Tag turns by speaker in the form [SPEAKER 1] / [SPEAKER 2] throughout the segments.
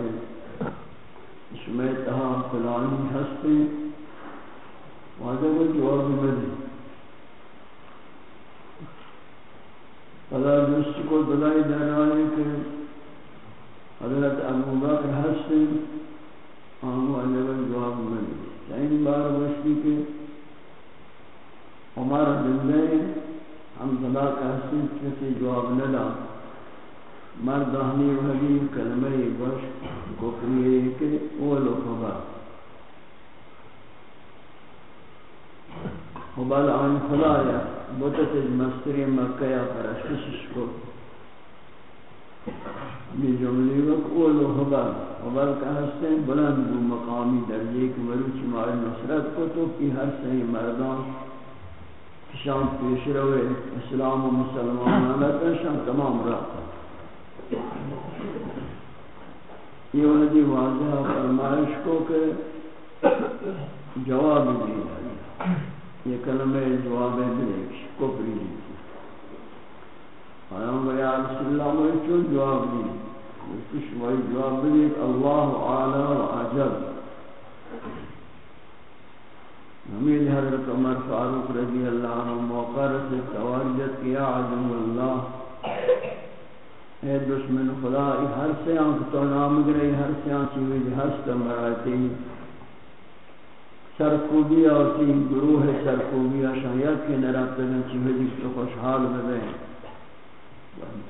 [SPEAKER 1] خدای دار اس میں تہا فلانی ہستے واجب کو جواب میں دی فلا جس کو دلائی جانائے کہ حضرت ابو بکر ہستے آنگو ہاں، واجب جواب میں دی یعنی چین بار وشتی کے عمر زندے ہم صدا کہتے کسی جواب نہ ندا مردانی وحدی کلمہ بش گفریے کے اولو خبر. خبال آن خدایا بودت مستری مکہ پرشکشش کو یہ جملی وقت اولو خبر. خبر کا حسن بلند و مقامی درجے کی مروچ مار نصرت کو تو کی ہر صحیح مردان شام پیش روے اسلام و مسلمان آلتا شام تمام رہتا یہ وحدی واضح فرمائش کو کہ جواب دی یہ کلمہ جواب دے کفری دی آیام بیا رسول اللہ میں چون جواب دی کچھ وہی جواب دی اللہ اعلی و عجب ہمیں حضرت عمر فاروق رضی اللہ عنہ موقع سے توارجت کیا، عظم اللہ۔ اے دشمن خدا ہر سے آنکھ تو نام گرے، ہر سے آنکھ چیوی ہست مراتی سرکوبی آتی گروہ سرکوبی شاید کے نرابتگن چیوی جس تو خوشحال بے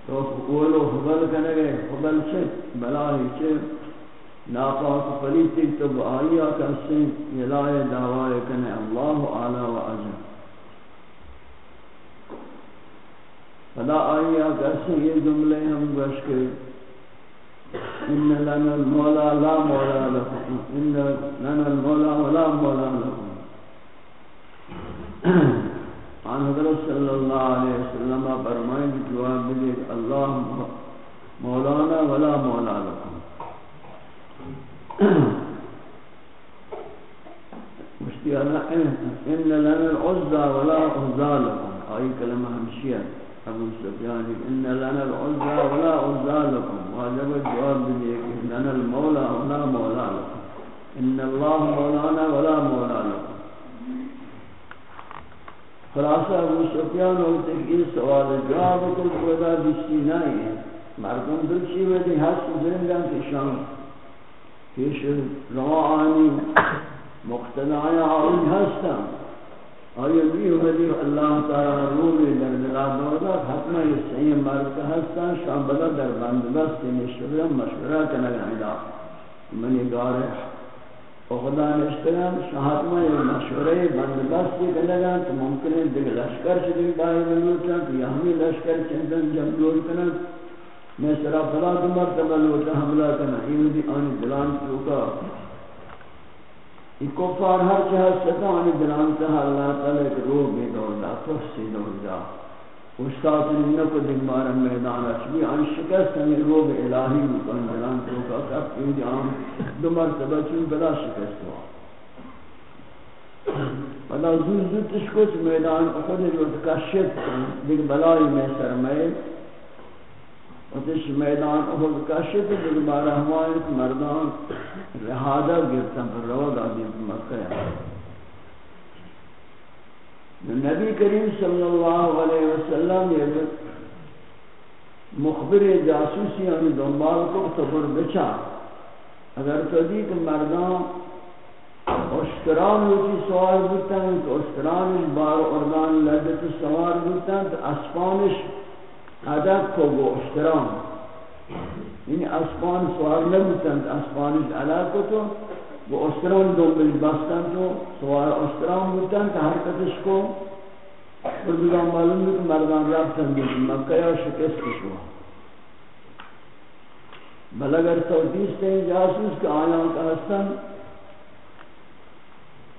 [SPEAKER 1] تو قولو حبل کنگے، حبل چھے بلاہی چھے ناپاک پلیتی تو آئیا کسی یلائے دعوائے کنے اللہ علا و عجب فلا آئیا کسی یہ جملے ہم گوش کے ان لنا المولا لا مولا لکم۔ ان لنا المولا ولا مولا لکم۔ عن حضرت صلی اللہ علیہ وسلم فرمائیں کہ جواب دے اللہ مولانا ولا مولا لکم۔ مشتی اللہ ان لنا العزة ولا عزا لکم۔ آئی کلمہ ہمشیہ۔ ابو سفیان یعنی ان لنا العزى ولا عزى لكم واجب الجواب دیے کہ لنا المولى ولا مولا لكم ان الله مولانا ولا مولا لكم خلاصہ ابو سفیان اور تکیر سوال جواب کو خدا دستی نہیں ہے۔ مردم دلچی ودی ہست زندگان کی شان۔ کیش روانی مقتدعی آئی ہستم آیا بھی ودی اللہ تعالی رومی در دلا دودا حتما یہ صحیح مرد ہستن شان بدا در بندبست مشورہ مشورہ کنگ علا منی گارے و خدا نشترم شاہتما یہ مشورہ بندبست کنگا تو ممکن ہے دیکھ لشکر چلی بائی بلوچن تو یہ ہمیں لشکر چندن جب دور کنن میں سرا فلا دو مرتبہ لوٹا حملہ کرنا۔ یہ بھی آنی دلان چوکا کفار ہر چاہ ستا آنی دلان اللہ تعالیٰ ایک روح بے دور دا تحسی دور دا استاد نکو دن بارا میدان اچھی آنی شکست ہمیں روح الہی مکن دلان چوکا کب کیوں آن دو مرتبہ چون بلا شکست ہوا۔ بلا زود زود تشکوچ میدان، خود جو تکشت دیکھ بلائی میں سرمائے اتش میدان احد کشت دیگر بارا ہمائیت مردان رہادہ گرتا پر رو دادی مکہ نبی کریم صلی اللہ علیہ وسلم یہ مخبر جاسوسی ہمیں دنبال کو تبر بچا۔ اگر تو دی کہ مردان اشتران ہوتی سوار بودتا ہے، تو اشترانش بار اردان لدت سوار بودتا ہے، تو اسپانش ادب کو گو احترام. یعنی اسپان سوار نبوتند اسپانش علاق کو تو وہ احترام دو بل بستن تو سوار احترام بودند کہ حرکتش کو. بردگان معلوم بھی کہ مردان رابطن بھی مکہ یا شکست شوا بل اگر سعودیس تین جاسوس کے آیان کا حسن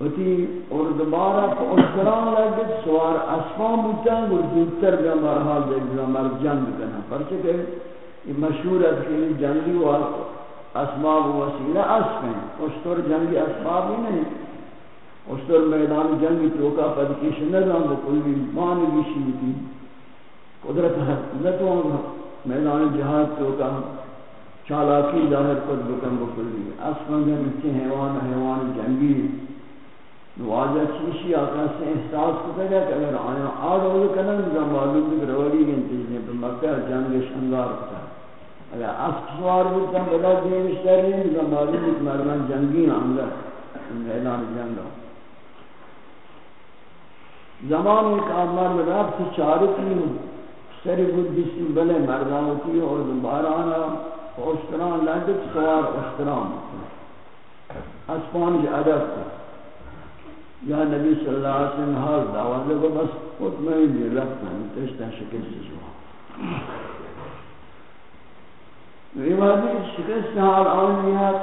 [SPEAKER 1] وتی اور دوبارہ پوسٹران لگت سوار اسفان بوتن اور زودتر بیا مرحال دے بیا جنگ کنا پرچہ کہ یہ مشہور ہے کہ جنگی و اسباب و وسیلہ اسب ہیں۔ اشتر جنگی اسباب ہی نہیں۔ اشتر میدان جنگی توکا پد کیش نظام بکل بھی مان گیشی تھی۔ قدرت ہے نتوں میدان جہاد توکا چالاکی ظاہر کد بکن بکل بھی اسفان جنگی حیوان حیوان جنگی واجہ چیشی آقا سے احساس کتا گیا کہ اگر آیا آڑ ہو کنن نظام معلوم بھی روڑی گئن تیزنے پر مکہ جنگ شنگار کتا اگر اسک سوار بودتا بلا دیوش ترین نظام معلوم بھی مردان جنگی آنگا میدان جنگا زمان ایک آمار رب سے چارتی ہوں۔ سری بود بسی بلے مردان ہوتی اور دوبارہ آنا اشتران لگت سوار اشتران اسپانج ادب کو۔ یا نبی صلی اللہ علیہ وسلم حال دعوت لگو، بس مطمئن دی رفتن تشتا شکست شما ریوادی شکست حال آن آنیت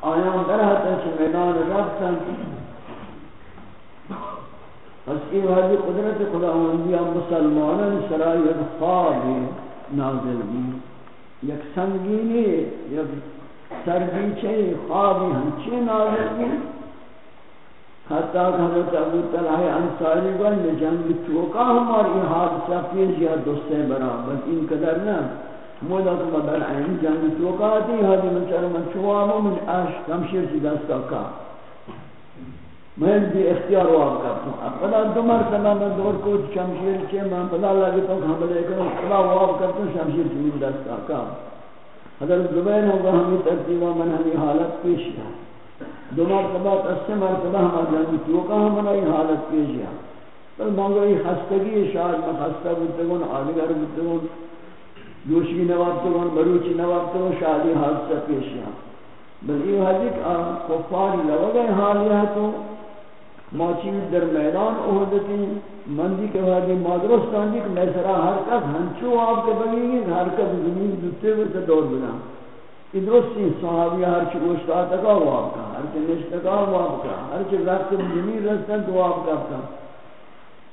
[SPEAKER 1] آیان در حتا چه میدان رفتن۔ پس کی وحدی قدرت خداوندی مسلمانان سرائی خواب نازل بھی۔ یک سنگینی، یک سرگیچے خوابی ہنچے نازل بھی حتی کہ حضرت ابو طلحہ انصاری گل میں جنگ چوکا ہماری حادثہ پیش یا دوستے برابر ان قدر نہ مولا تو بدل عین جنگ چوکا تھی حدی من چر من چوامو من اش کمشیر سی دستا کا میں بھی اختیار ہوا کرتا ہوں اب بلا دو مرتبہ میں دور کو شمشیر کے میں بلا لگتا ہوں حملے کروں بلا ہوا کرتا ہوں شمشیر سی دستا کا حضرت زبیر ہوگا ہمیں ترتیبہ من ہمیں حالت پیش ہے۔ دو مرتبہ تسے مرتبہ ہم جانبی کیوں کا ہم منائی حالت پیش ہے؟ پر مانگو یہ خستگی شاید، میں خستہ بودتگون آدگر بودتگون جوشی نوابتگون بروچی نوابتگون شاید یہ حادثہ پیش ہے۔ بل یہ حدیث کفاری لوگے حالیہ تو، ماچی در میدان احدتی مندی کے بعد مادرستان جی کہ میں سرا حرکت ہنچو آپ کے بگی گی حرکت زمین دوتے ہوئے سے دور بنا۔ کہ درستی صحابی ہر چی گوشتا تکا ہوا آپ کا، ہر چی نشتکا ہوا آپ کا، ہر چی رفت زمین رستن تو آپ کا آپ کا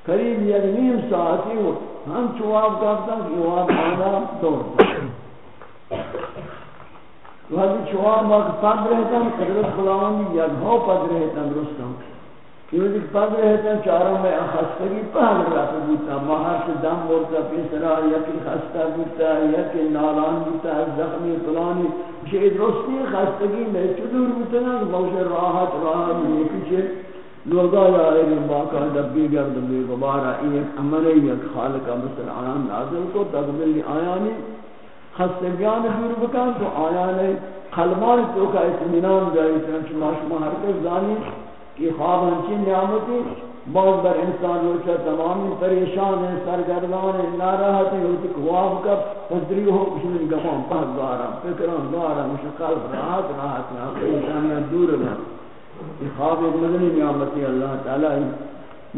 [SPEAKER 1] قریب یک نیم ساعتی ہو ہم چو آپ کا کہ وہ آپ آنا دور وہ چو آپ پد رہتا قدرت خداوندی یک ہو پد رہتا درستان یہ ایک پاگ رہتے ہیں چاروں میں خستگی پاگ رہتا بوتا، مہار سے دم بولتا پیسرا یکی خستہ بوتا یکی نالان بوتا، زخمی پلانی یہ درستی خستگی میں چدور بوتا نا موجہ راحت راحت یکی چھے لوگا یا ایک باقا دبی گرد بے گبارا ایک عملی یک خالقہ مثل آیان نازل کو تقبلی آیانی خستگیان دور بکن تو آیان قلبان تو کا اتمنان جائی چنانچہ ما شما زانی کہ خواب ہنچی نعمتی بعض بر انسان روچہ تمامی پریشان ہیں، سرگردان ہیں، ناراحت ہیں ہوتی خواب کا پدری ہو۔ کشنی گفان پہت دارا فکران دارا مش قلب راحت راحت ہیں آپ انسانیت دور ہیں۔ یہ خواب ایک مدنی نعمتی اللہ تعالی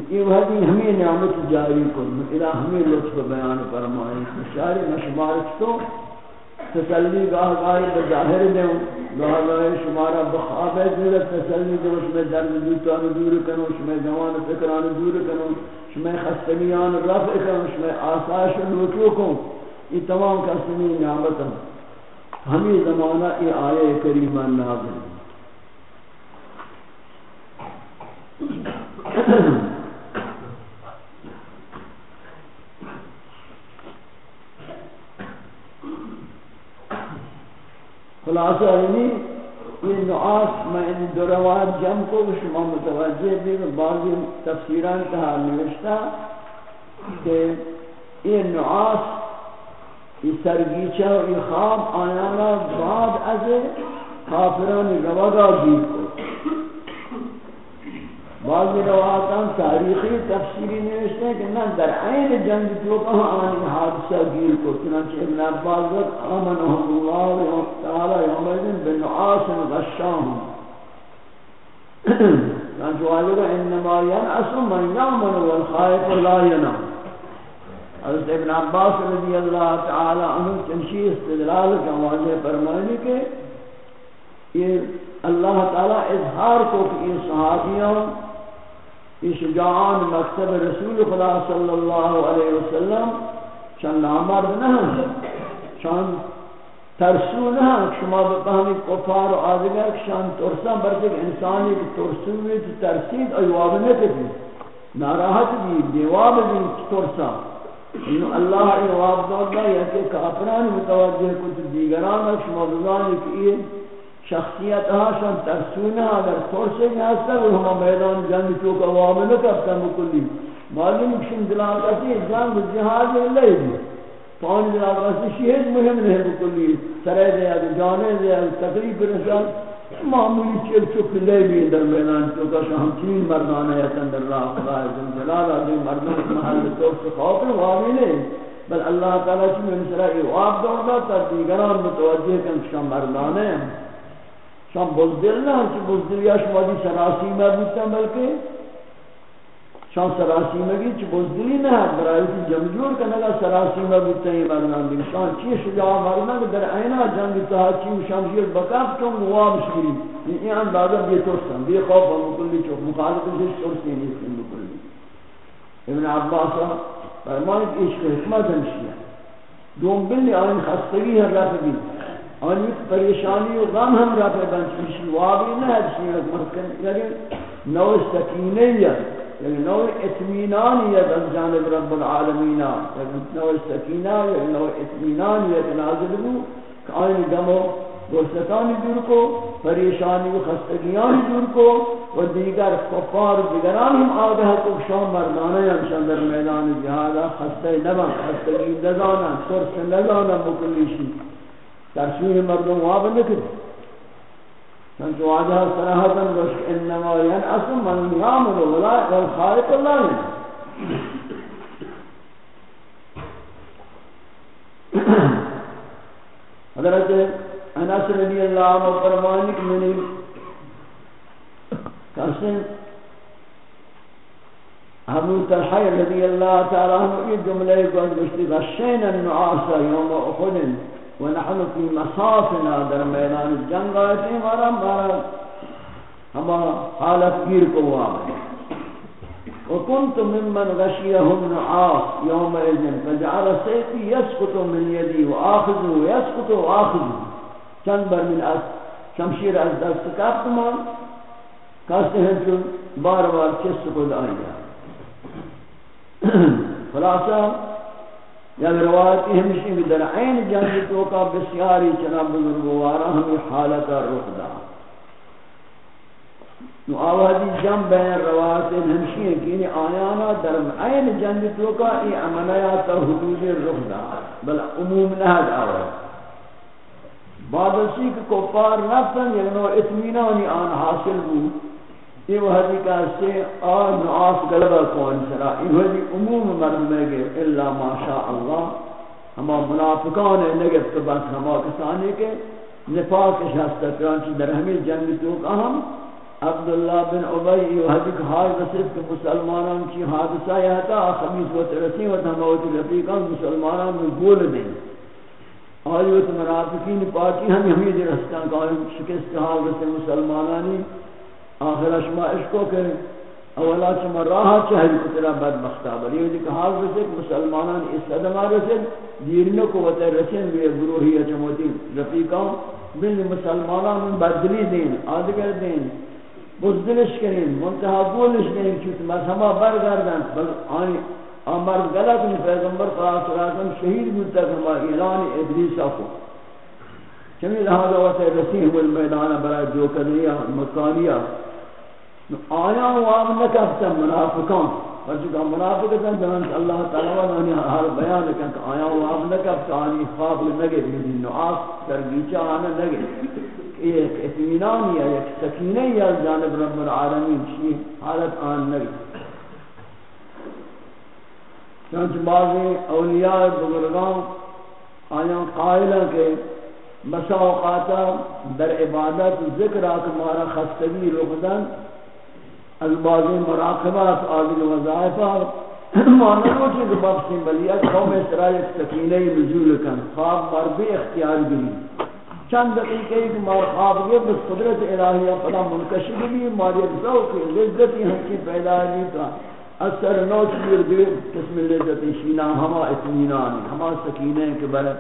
[SPEAKER 1] یہ وحدی ہمیں نعمت جاری کن الہ ہمیں لطف بیان فرمائیں شاری مشمارک تو تسلی گاہ گاہی بظاہر دیں گاہ گاہی شمارا بخواب ہے دل تسلی دیں اس میں درد دوتان دور کنو اس میں جوان فکران دور کنو اس میں خستگیان رفع کنو اس میں آساش لوٹو کو یہ تمام قسمی نعمت ہمیں زمانہ یہ آیے کریمہ نازل۔ خلاصہ یعنی یہ نعاس میں ان دروات جم کو شما متوجہ بھی بعضی تفسیران کہا نوشتا کہ یہ نعاس یہ سرگیچہ و یہ خواب آیانا بعد از کافران روگا گیر کو بعض روایتان تاریخی تفسیری نوشتے ہیں کہ نہ در عین جنگ تو کہاں آنی حادثہ گیر کو، چنانچہ ابن عباس وقت آمنہم اللہ و تعالی یوم یومئذن بنعاس غشام چنانچہ والدہ انما ینعس من یعمل والخائف لا ینام حضرت ابن عباس رضی اللہ تعالی عنہ چنشی استدلال کا واضح فرمانے کے یہ اللہ تعالی اظہار کو کہ یہ صحابیوں یہ شجاعان مکتب رسول خدا صلی اللہ علیہ وسلم چند نامرد نہ چند ترسو نہ شما بفهمی کفار و آدگر شان ترسا برچک انسانی که ترسوی تو ترسید ایواب نکتی ناراحت بھی، دیواب بھی ترسا انو اللہ ایواب دادا یا کہ کافران متوجہ کچھ دیگران شما بزانی کہ یہ شخصیت هاشون ترسونه اگر ترسه نیسته و همه میدان جنگ چوک عوامل کفتن بکلی معلوم کشن دلاغتی جنگ جهاد اللہ دی. پانی دلاغتی شہد مهم نہیں بکلی سرے دے اگر جانے دے تقریب رسال معمولی چیل چوک لے بھی در میدان چوکا شہم چین مردانه یتن در راہ خدا جن جلال آدھے مردان محل ترس خاطر وامی نہیں بل اللہ تعالی چی میں مثلا ایواب دوڑا تا دیگران متوجہ کن شام مردانه ہیں بزدل نہ کہ بزدل یا شما دی سراسی میں بودتا بلکہ شام سراسی میں بھی چھ بزدلی نہ ہے برای کی جمجور کا نگا سراسی میں بودتا ہی مرنان دی شام چی شجاع مرنان کہ در اینا جنگ تہا چی شام شیر بکاف چون غواب شکری یہ اندازہ بے ترسن بے خوف ہم کلی چوک مخالف سے ترسی نہیں سن بکلی ابن عباس فرمائے کہ عشق حکمت ہمشیہ دوم بلی آئین خستگی ہے رفع بھی آنی پریشانی و غم ہم را پیدا چیشی وابی نہ ہے چیز مسکن یعنی نو سکینیت یعنی نو اطمینانیت از جانب رب العالمین یعنی نو سکینہ یعنی نو اطمینانیت نازل بو، کہ آنی غم و گرستانی دور کو، پریشانی و خستگیانی دور کو، و دیگر کفار دیگران ہم آدھا کو شام مردانه ہمشان در میدان جهادا خسته نبن خستگی نزانا سرس نزانا مکلیشی. ترسوی مردم واب نکد چنچ واجہ صراحتا گوش انما ینعص من یعمل والخالق اللہ حضرت انس رضی اللہ عنہ فرمانی کہ میں نے کہتے ابو طلحہ رضی اللہ تعالی عنہ یہ جملے کو گوشتی غشینا النعاس یوم احد۔ ونحن في مصافنا در میدان جنگ آئے ہیں ہمارا ہمارا ہمارا حالت گیر کو ہوا وكنت ممن غشيهم نعاس يوم إذن فجعل سيفي يسقط من يدي وآخذه ويسقط وآخذه چند بر من از شمشیر از دست کافت ما. کاسته ہیں چون بار بار چست کو آیا خلاصہ یعنی یا روایتی ہمشی بھی در عین جنگ تو کا بسیاری چناب بزرگوارا ہمیں حالتا رخ دا۔ نو آوازی جم بین روایت ہمشی ہیں کہ انہیں آیانا در عین جنگ تو کا ای عملیات حدود رخ دا، بل عموم نہد آواز۔ بعد اسی کہ کفار نفتن یعنی اتمینانی آن حاصل بود۔ یہ وحدی کا سے آن نعاف غلبہ کون سرا؟ یہ وحدی عموم مرد میں گئے اللہ ما شاء اللہ ہما منافقان ہے نگفت تو بس ہما کسانی کے نفاق شہستہ کرانچی در ہمیں جنگ تو کہم عبداللہ بن عبی یہ وحدی کا حال رسید کہ مسلمانان کی حادثہ یہ تھا خمیس و ترسی و تحموت رفیقان مسلمانان میں گول دیں۔ آیوت منافقین پاکی ہم ہمیں در ہستان کا شکست حال رسے مسلمانانی آخر اشما عشقو کہ اولا چما راہ چہل کترا بدبختہ بلی یہ کہ حال رسے مسلمانان اس صدمہ رسے دیرنو کو وطر رسے بھی گروہی چموتی رفیقان بل مسلمانان بدلی دین، آدگر دین، بزدلش کریں، منتہا گولش کریں چوت مذہبہ برگردن۔ بل آنی امر غلط میں پیغمبر صلی اللہ علیہ وسلم شہید بنتا کہ اعلان ادریس کو۔ چمی لہذا واسے رسیم المیدان برای جو کرنیا مکانیا آیا وام نکفتا منافقان؟ اور چکا منافقتاً جنان اللہ تعالیٰ ونہانی حال بیان کن کہ آیا وام نکفتا آنی خواب لنگے دیدی یعنی نعاس در آنا لگے ایک اتمینانی ہے ایک سکینہ یا جانب رب العالمین چی حالت آن نگے چنانچہ بعضی اولیاء بزرگان آیا قائلہ کے بسا اوقاتا در عبادت ذکر آکھ مارا خستگی رخدن از بعضی مراقبات آدھل وظائفہ معنی وہ چیز بابسی بلیت، قوم اسرائیل سکینہ نزول کن، خواب مربی اختیار گری۔ چند دقیقے ایک مار خواب گئے بس قدرت الہیہ پدا منکشی بھی ماریت ذوق لذتی ہم کی پیدا نہیں تھا اثر نوچ دیر دیر، قسم لذت شینا، ہما اتمینان ہما سکینہ کے بر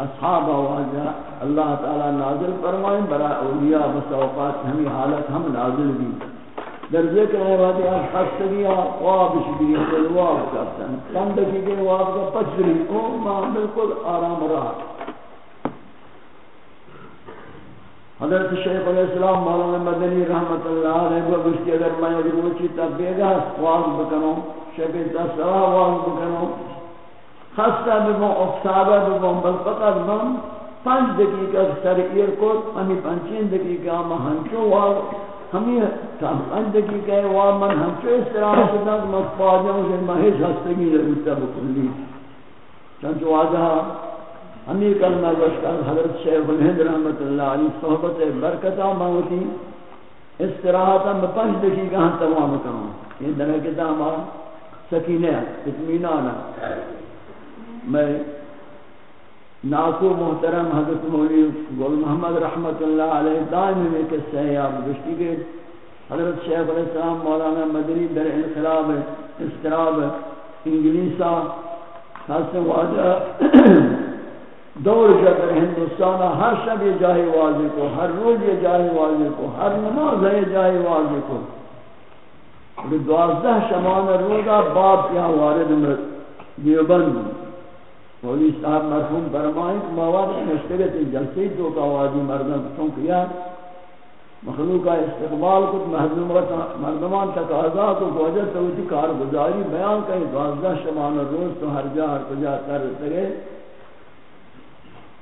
[SPEAKER 1] اصحاب آوازہ اللہ تعالی نازل فرمائیں برا اولیاء بسوقات ہمیں حالت ہم نازل بھی۔ در ذکر ہے وہاں دیا خستگی واب شکری کل واب کرتا ہے۔ چند واب کا پچری او ماں بالکل آرام رہا حضرت شیخ علیہ السلام مولانا مدنی رحمت اللہ علیہ وہ گشتی اگر میں اگر روچی تب بیگا واض بکنوں، شیخ دسترا واض بکنوں۔ خستہ بمون افتادہ بمون بل فقط من پانچ دقیقہ سر ایر کو ہمیں پانچین دقیقہ میں ہنچو واض ہمیں پانچ دقیقہ واض من ہنچو اس طرح سے میں پاجوں سے محیش ہستگی لگتا بکلی چنچو واضح ہمیں کلمہ گوشکر حضرت شیخ الہند رحمت اللہ علی صحبت برکتہ موتی استراحتا میں پنج دقیقہ ہم تمام کروں یہ دنہ کے داما سکینہ اتمینانا میں ناکو محترم حضرت مولی گل محمد رحمت اللہ علیہ دائم میں قصہ ہے آپ گشتی کے حضرت شیخ علیہ السلام مولانا مدنی در انقلاب استراب انگلیسا خاص واجہ دور جب ہندوستان ہر شب یہ جاہی واضح کو، ہر روز یہ جاہی واضح کو، ہر نماز یہ جاہی واضح کو۔ دوازدہ شمان روزہ باپ یا وارد مرد دیوبند مولی صاحب مرحوم فرمائیں کہ مواد مشترک جلسی تو کا وادی مردم، چونکہ یا مخلوق کا استقبال کو مردمان تک آزاد کو وجہ تو کار گزاری بیان کریں دوازدہ شمان روز تو ہر جا ہر کجا کر سکے۔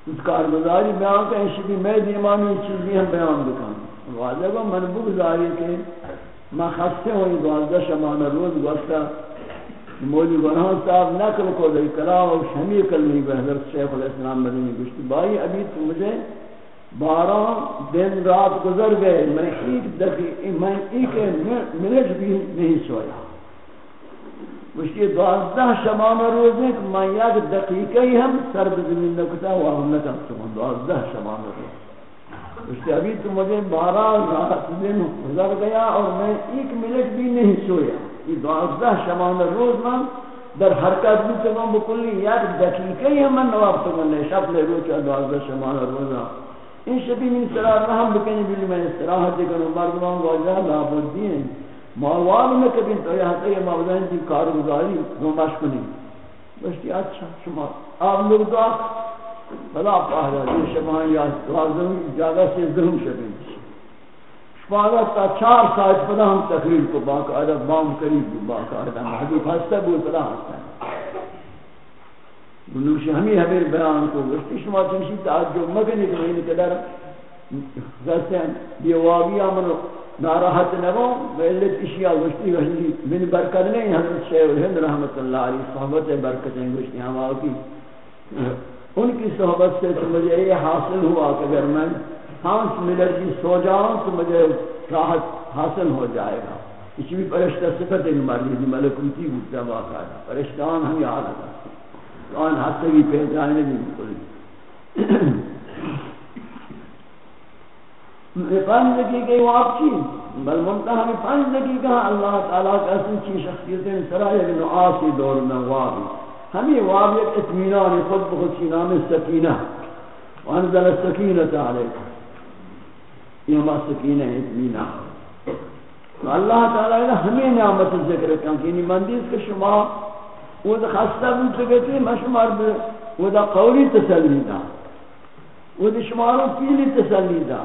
[SPEAKER 1] اس کارگزاری، بیان کا شبی میں دیمانی چیزی ہم بیان بکن واضح کو من بگزاری کہ میں خستے ہوئی دوازدہ شمانہ روز گوشتا مولی گناہ صاحب نقل کو دے کلام و شمی کلمی بے حضرت شیخ علیہ السلام مدنی گوشتی بھائی، ابھی تو مجھے بارہ دن رات گزر گئے، میں ایک دقیق میں ایک منٹ بھی نہیں سویا۔ اس کی دوازدہ شمان روز میں میں یک دقیقہ ہی ہم سر بزمین نکتا ہوا ہم نکتا ہوں دوازدہ شمان روز۔ اس کے ابھی تو مجھے بارہ رات دن گزر گیا اور میں ایک منٹ بھی نہیں سویا۔ یہ دوازدہ شمان روز میں در حرکت بھی تمام بکلی یک دقیقہ ہی ہم نواب تو شب لے رو چاہ دوازدہ شمان روز. ان شبی من سرار رحم بکنی بلی میں استراحت دیکھنو مردمان گوجہ لابد دین ماوال میں کبھی تو یہ ہے یہ کی کارگزاری نمائش کنی بشتی اچھا شما آپ لوگ دعا بلا پاہلا یہ شما یا لازم جاگہ سے ظلم شبین. شما تا چار ساعت پدا ہم تقریر کو باقاعدہ بام قریب کو باقاعدہ حدیث ہستا بود پدا ہستا بنوشی ہمیں ہمیں بیان کو بشتی شما چنشی تعجب مکنی کہ میں نے قدر غسن دیواگی آمنو ناراحت نبو ویلت اشیاء گوشتی گوشتی من برکت نہیں، حضرت شیخ الہند رحمت اللہ علیہ صحبت برکتیں گوشتی ہم آکی ان کی صحبت سے تو مجھے یہ حاصل ہوا کہ اگر میں ہانس ملر کی سو جاؤں تو مجھے راحت حاصل ہو جائے گا۔ اس بھی پرشتہ صفت ایک مرلی دی ملکوتی بودتا واقع ہے پرشتان ہم یاد ہے آن حصہ کی پہچانے بھی بکلی پانچ دقیقے واپ کی بل منتہا میں پانچ دقیقہ اللہ تعالیٰ کا سنچی شخصیتیں سرائے ابن آسی دور میں وابی ہمیں وابی ایک اتمینان خود بخود کی نام سکینہ۔ وانزل السکینة علیکم یہ ہما سکینہ اتمینان تو اللہ تعالیٰ نے ہمیں نعمت ذکر کیا، کہ یعنی انہی مندیز کے شما، وہ دا خستہ بودتے گئے مشمار بے وہ دا قولی تسلی دا۔ وہ دا شماروں پیلی تسلی دا۔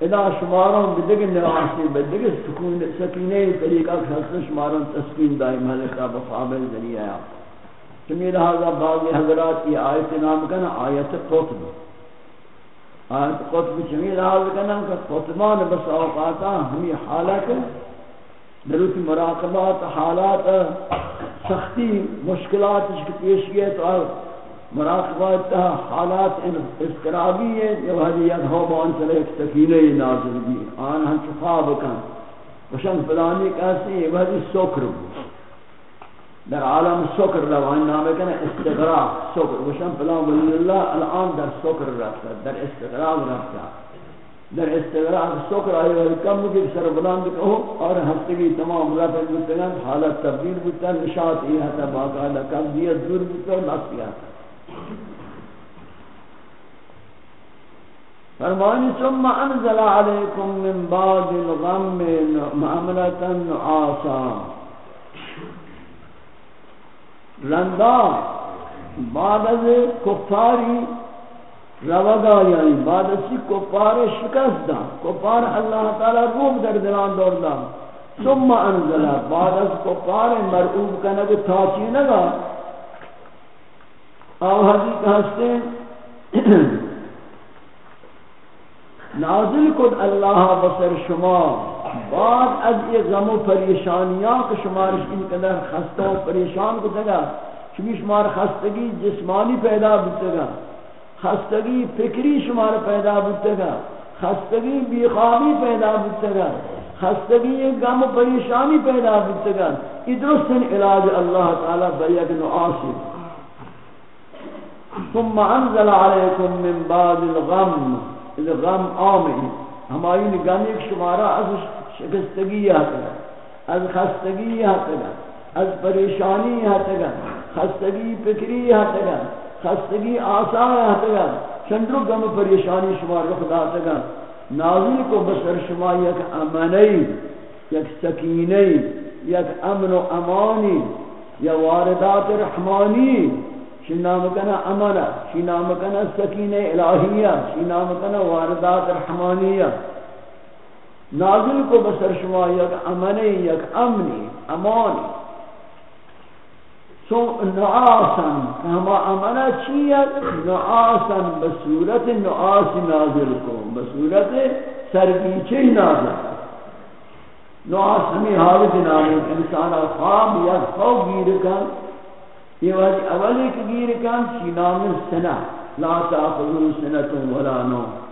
[SPEAKER 1] ادا شماروں بدگ نواسی بدگ سکون سکینے طریقہ خاص شماروں تسکین دائم ملکہ بفعامل ذریعہ چمی لہذا بعض حضرات کی آیت نام کنا آیت قطب آیت قطب چمی لہذا کنا کہ قطبان بس اوقاتا ہمیں حالت دروت مراقبات حالات سختی مشکلات اس کی پیش گئے تو مراقبات حالات استرابی ہے یہ حدی ہو بان چلے ایک سکینہ نازل بھی آن ہم چخواب کن وشن فلانی کہتے ہیں یہ حدی سکر در عالم سکر روان نامے کنا استغراق سکر وشن فلان ولی اللہ الان در سکر رکھتا در استغراق رکھتا در استغراق سکر آئے ولی کم مجھے سر بلند کہو اور ہفتگی تمام رفت بودتگن حالت تبدیل بودتا نشاط یہ حتا باقاعدہ کم دیت دور بودتا و نصیحتا فرمانی، ثم انزل علیکم من بعد الغم معاملتا آسا. رندا بعد از کفاری روگا یعنی بعد از کفار شکست دا کفار اللہ تعالی روب در دلان دور دا ثم انزل، بعد از کفار مرعوب کنگ تاچی نگا. او حدیث ہستے، نازل کد اللہ بسر شما. بعد از یہ غم و پریشانیاں کہ شمارش ان قدر خستہ و پریشان کو دگا چمی شمار خستگی جسمانی پیدا بودتا گا خستگی فکری شمار پیدا بودتا گا خستگی بیخوامی پیدا بودتا گا خستگی غم و پریشانی پیدا بودتا گا ادرسن علاج اللہ تعالی بیگ نعاسی ثم انزل عليكم من بعد الغم اذا غم آمین ہماری نگامی ایک شمارہ از شکستگی آتا ہے از خستگی آتا ہے از پریشانی آتا ہے خستگی فکری آتا ہے خستگی آسان آتا ہے چندرو غم پریشانی شمار رخ داتا ہے نازل کو بسر شما یک امنی، یک سکینی، یک امن و امانی یا واردات رحمانی. شی نام کنا امنا، شی نام کنا سکینہ الہیہ، شی نام کنا واردات رحمانیہ. نازل کو بسر شما یک امنی یک امنی، امانی. سو نعاسن ہما امنا چیت نعاسن بصورت نعاس نازل کو بصورت سرگیچے نازل نعاس ہمیں حالت نازل، انسان خواب یا خواب گیر کن. یہ وقت اول ایک گیر کام چی نام سنہ لا تاخذو سنتون ولا نوم.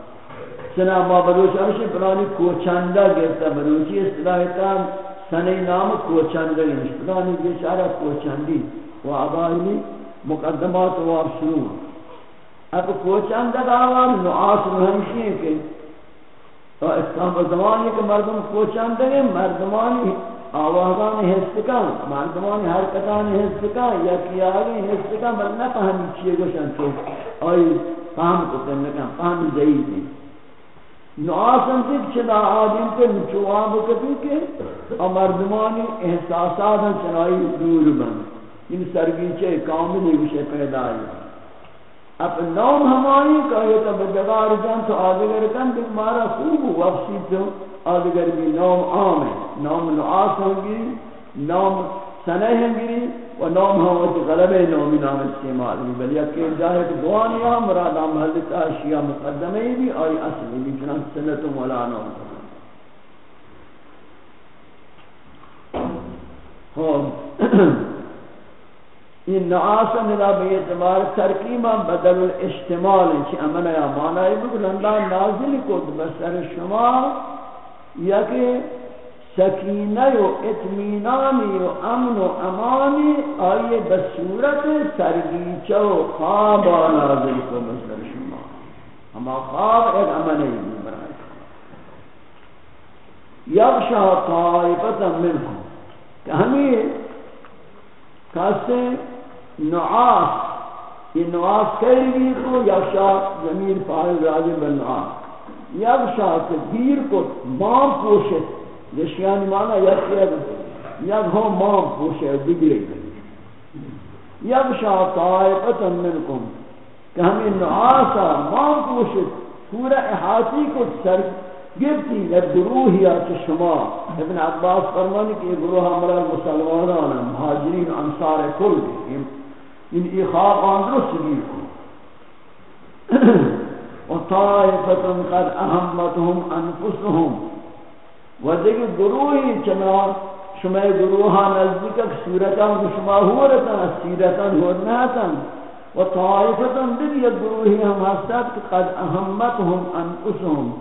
[SPEAKER 1] سنہ ما بلوچ ارشی پرانی کوچندہ گرتا بلوچی اصطلاح کام سنہ نام کوچندہ گرتا پرانی بیچارہ کوچندی و آبائنی مقدمات و آپ اب کوچندہ دعوان نعاس مہمشی ہے کہ اسلام زمانی کے مردم کوچندہ ہیں مردمانی آوازان حس کن مردمان حرکتان حس کن یا کیاری حس کن بل چیئے گوشن تو آئی فهم کتن نکن فهم ضعیف ہیں نعاسم دید چنا آدم کے نچواب کبھی کے مردمانی احساسات ہیں چنائی دور بند ان سرگیچے کاملی وشے پیدا آئی اب نام ہمائی کہ یہ تو بجگار جان تو آدگر کن کہ مارا خوب وفسی تو آدگر بھی نام عام ہے نام نعاس ہوں نام سنہ ہنگری و نام ہم وہ غلبہ نامی نام استعمال بھی بل یکی جاہے کہ دوانیا مراد ہم حضرت اشیاء مقدمہ بھی، آئی اصلی بھی چنان سنت مولا نام این نعاس ملا بے اعتبار ترکیبا بدل الاجتمال چی امن یا معنی بکل اللہ نازل کو بسر شما، یا کہ سکینہ و اطمینانی و امن و امانی آئیے بصورت سرگیچہ و خواب نازل کو مصر شما. ہما خواب ایک امن ہی برای یغشا طائفتا منکم کہ ہمیں کہتے نعاس یہ نعاس کہہ گی کو یغشا زمین فائل راجب بالنعاس یغشا کہ دیر کو مام پوشت. یشیان مانا یک یک یک ہم مام پوشے دیگرے یک شاہ طائفتا منکم کہ ہمیں نعاسا مام پوشے پورا احاطی کو سر گرتی یک گروہی شما ابن عباس فرمانی کہ یہ گروہ ہمارا مسلمانان مہاجرین انصار کل ان اخاب آندرس گیر کو و وطائفتا قد احمتهم انفسهم و دیگه گروهی چنان شما گروها نزدیک که صورتا و شما هورتا سیرتا هورناتا و طائفتا دیگه گروهی هم هستد که قد اهمتهم انفسهم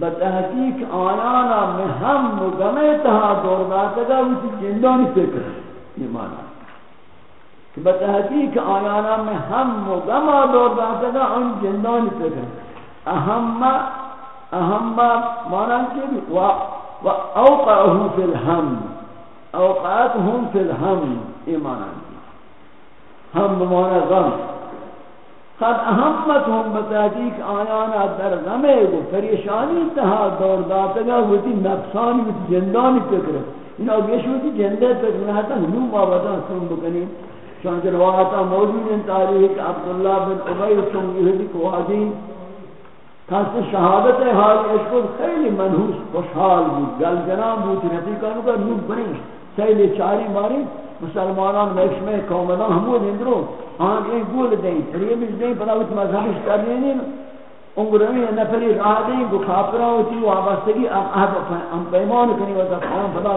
[SPEAKER 1] بتحقیق آیانا میں ہم مگمے تہا دور باتگا وچ جندانی فکر یہ معنی۔ کہ بتحقیق آیانا میں ہم مگمہ دور باتگا ان جندانی فکر اہم اہم معنی کہ و وأوقعهم في الهم، أوقعتهم في الهم إيمانا هم بمعنى غم۔ قد اهمتهم بتحقیق آیانا در غمے و پریشانی تہا دور داتگا ہوتی نفسانی و جندانی فکر انہا بیش ہوتی جندے فکر نہتا نو بابتا سن بکنی۔ چونکہ روایتا موجود ان تاریخ عبداللہ بن عبی سن یہودی کو آدھی کاست شهادت حال اشکر خیلی منحوس، خوشحال بود گل جنام بود رفیقانو کا نوب بنی سیلی چاری ماری، مسلمانان مکشمه کاملان همون اندرو، آن این گول دیں ریمیز دیں پدا اوت مذہبش کر کرنین انگرمی نفری راہ دیں، گو کافران ہوتی و آبستگی ام پیمان کنی و تفاهم پدا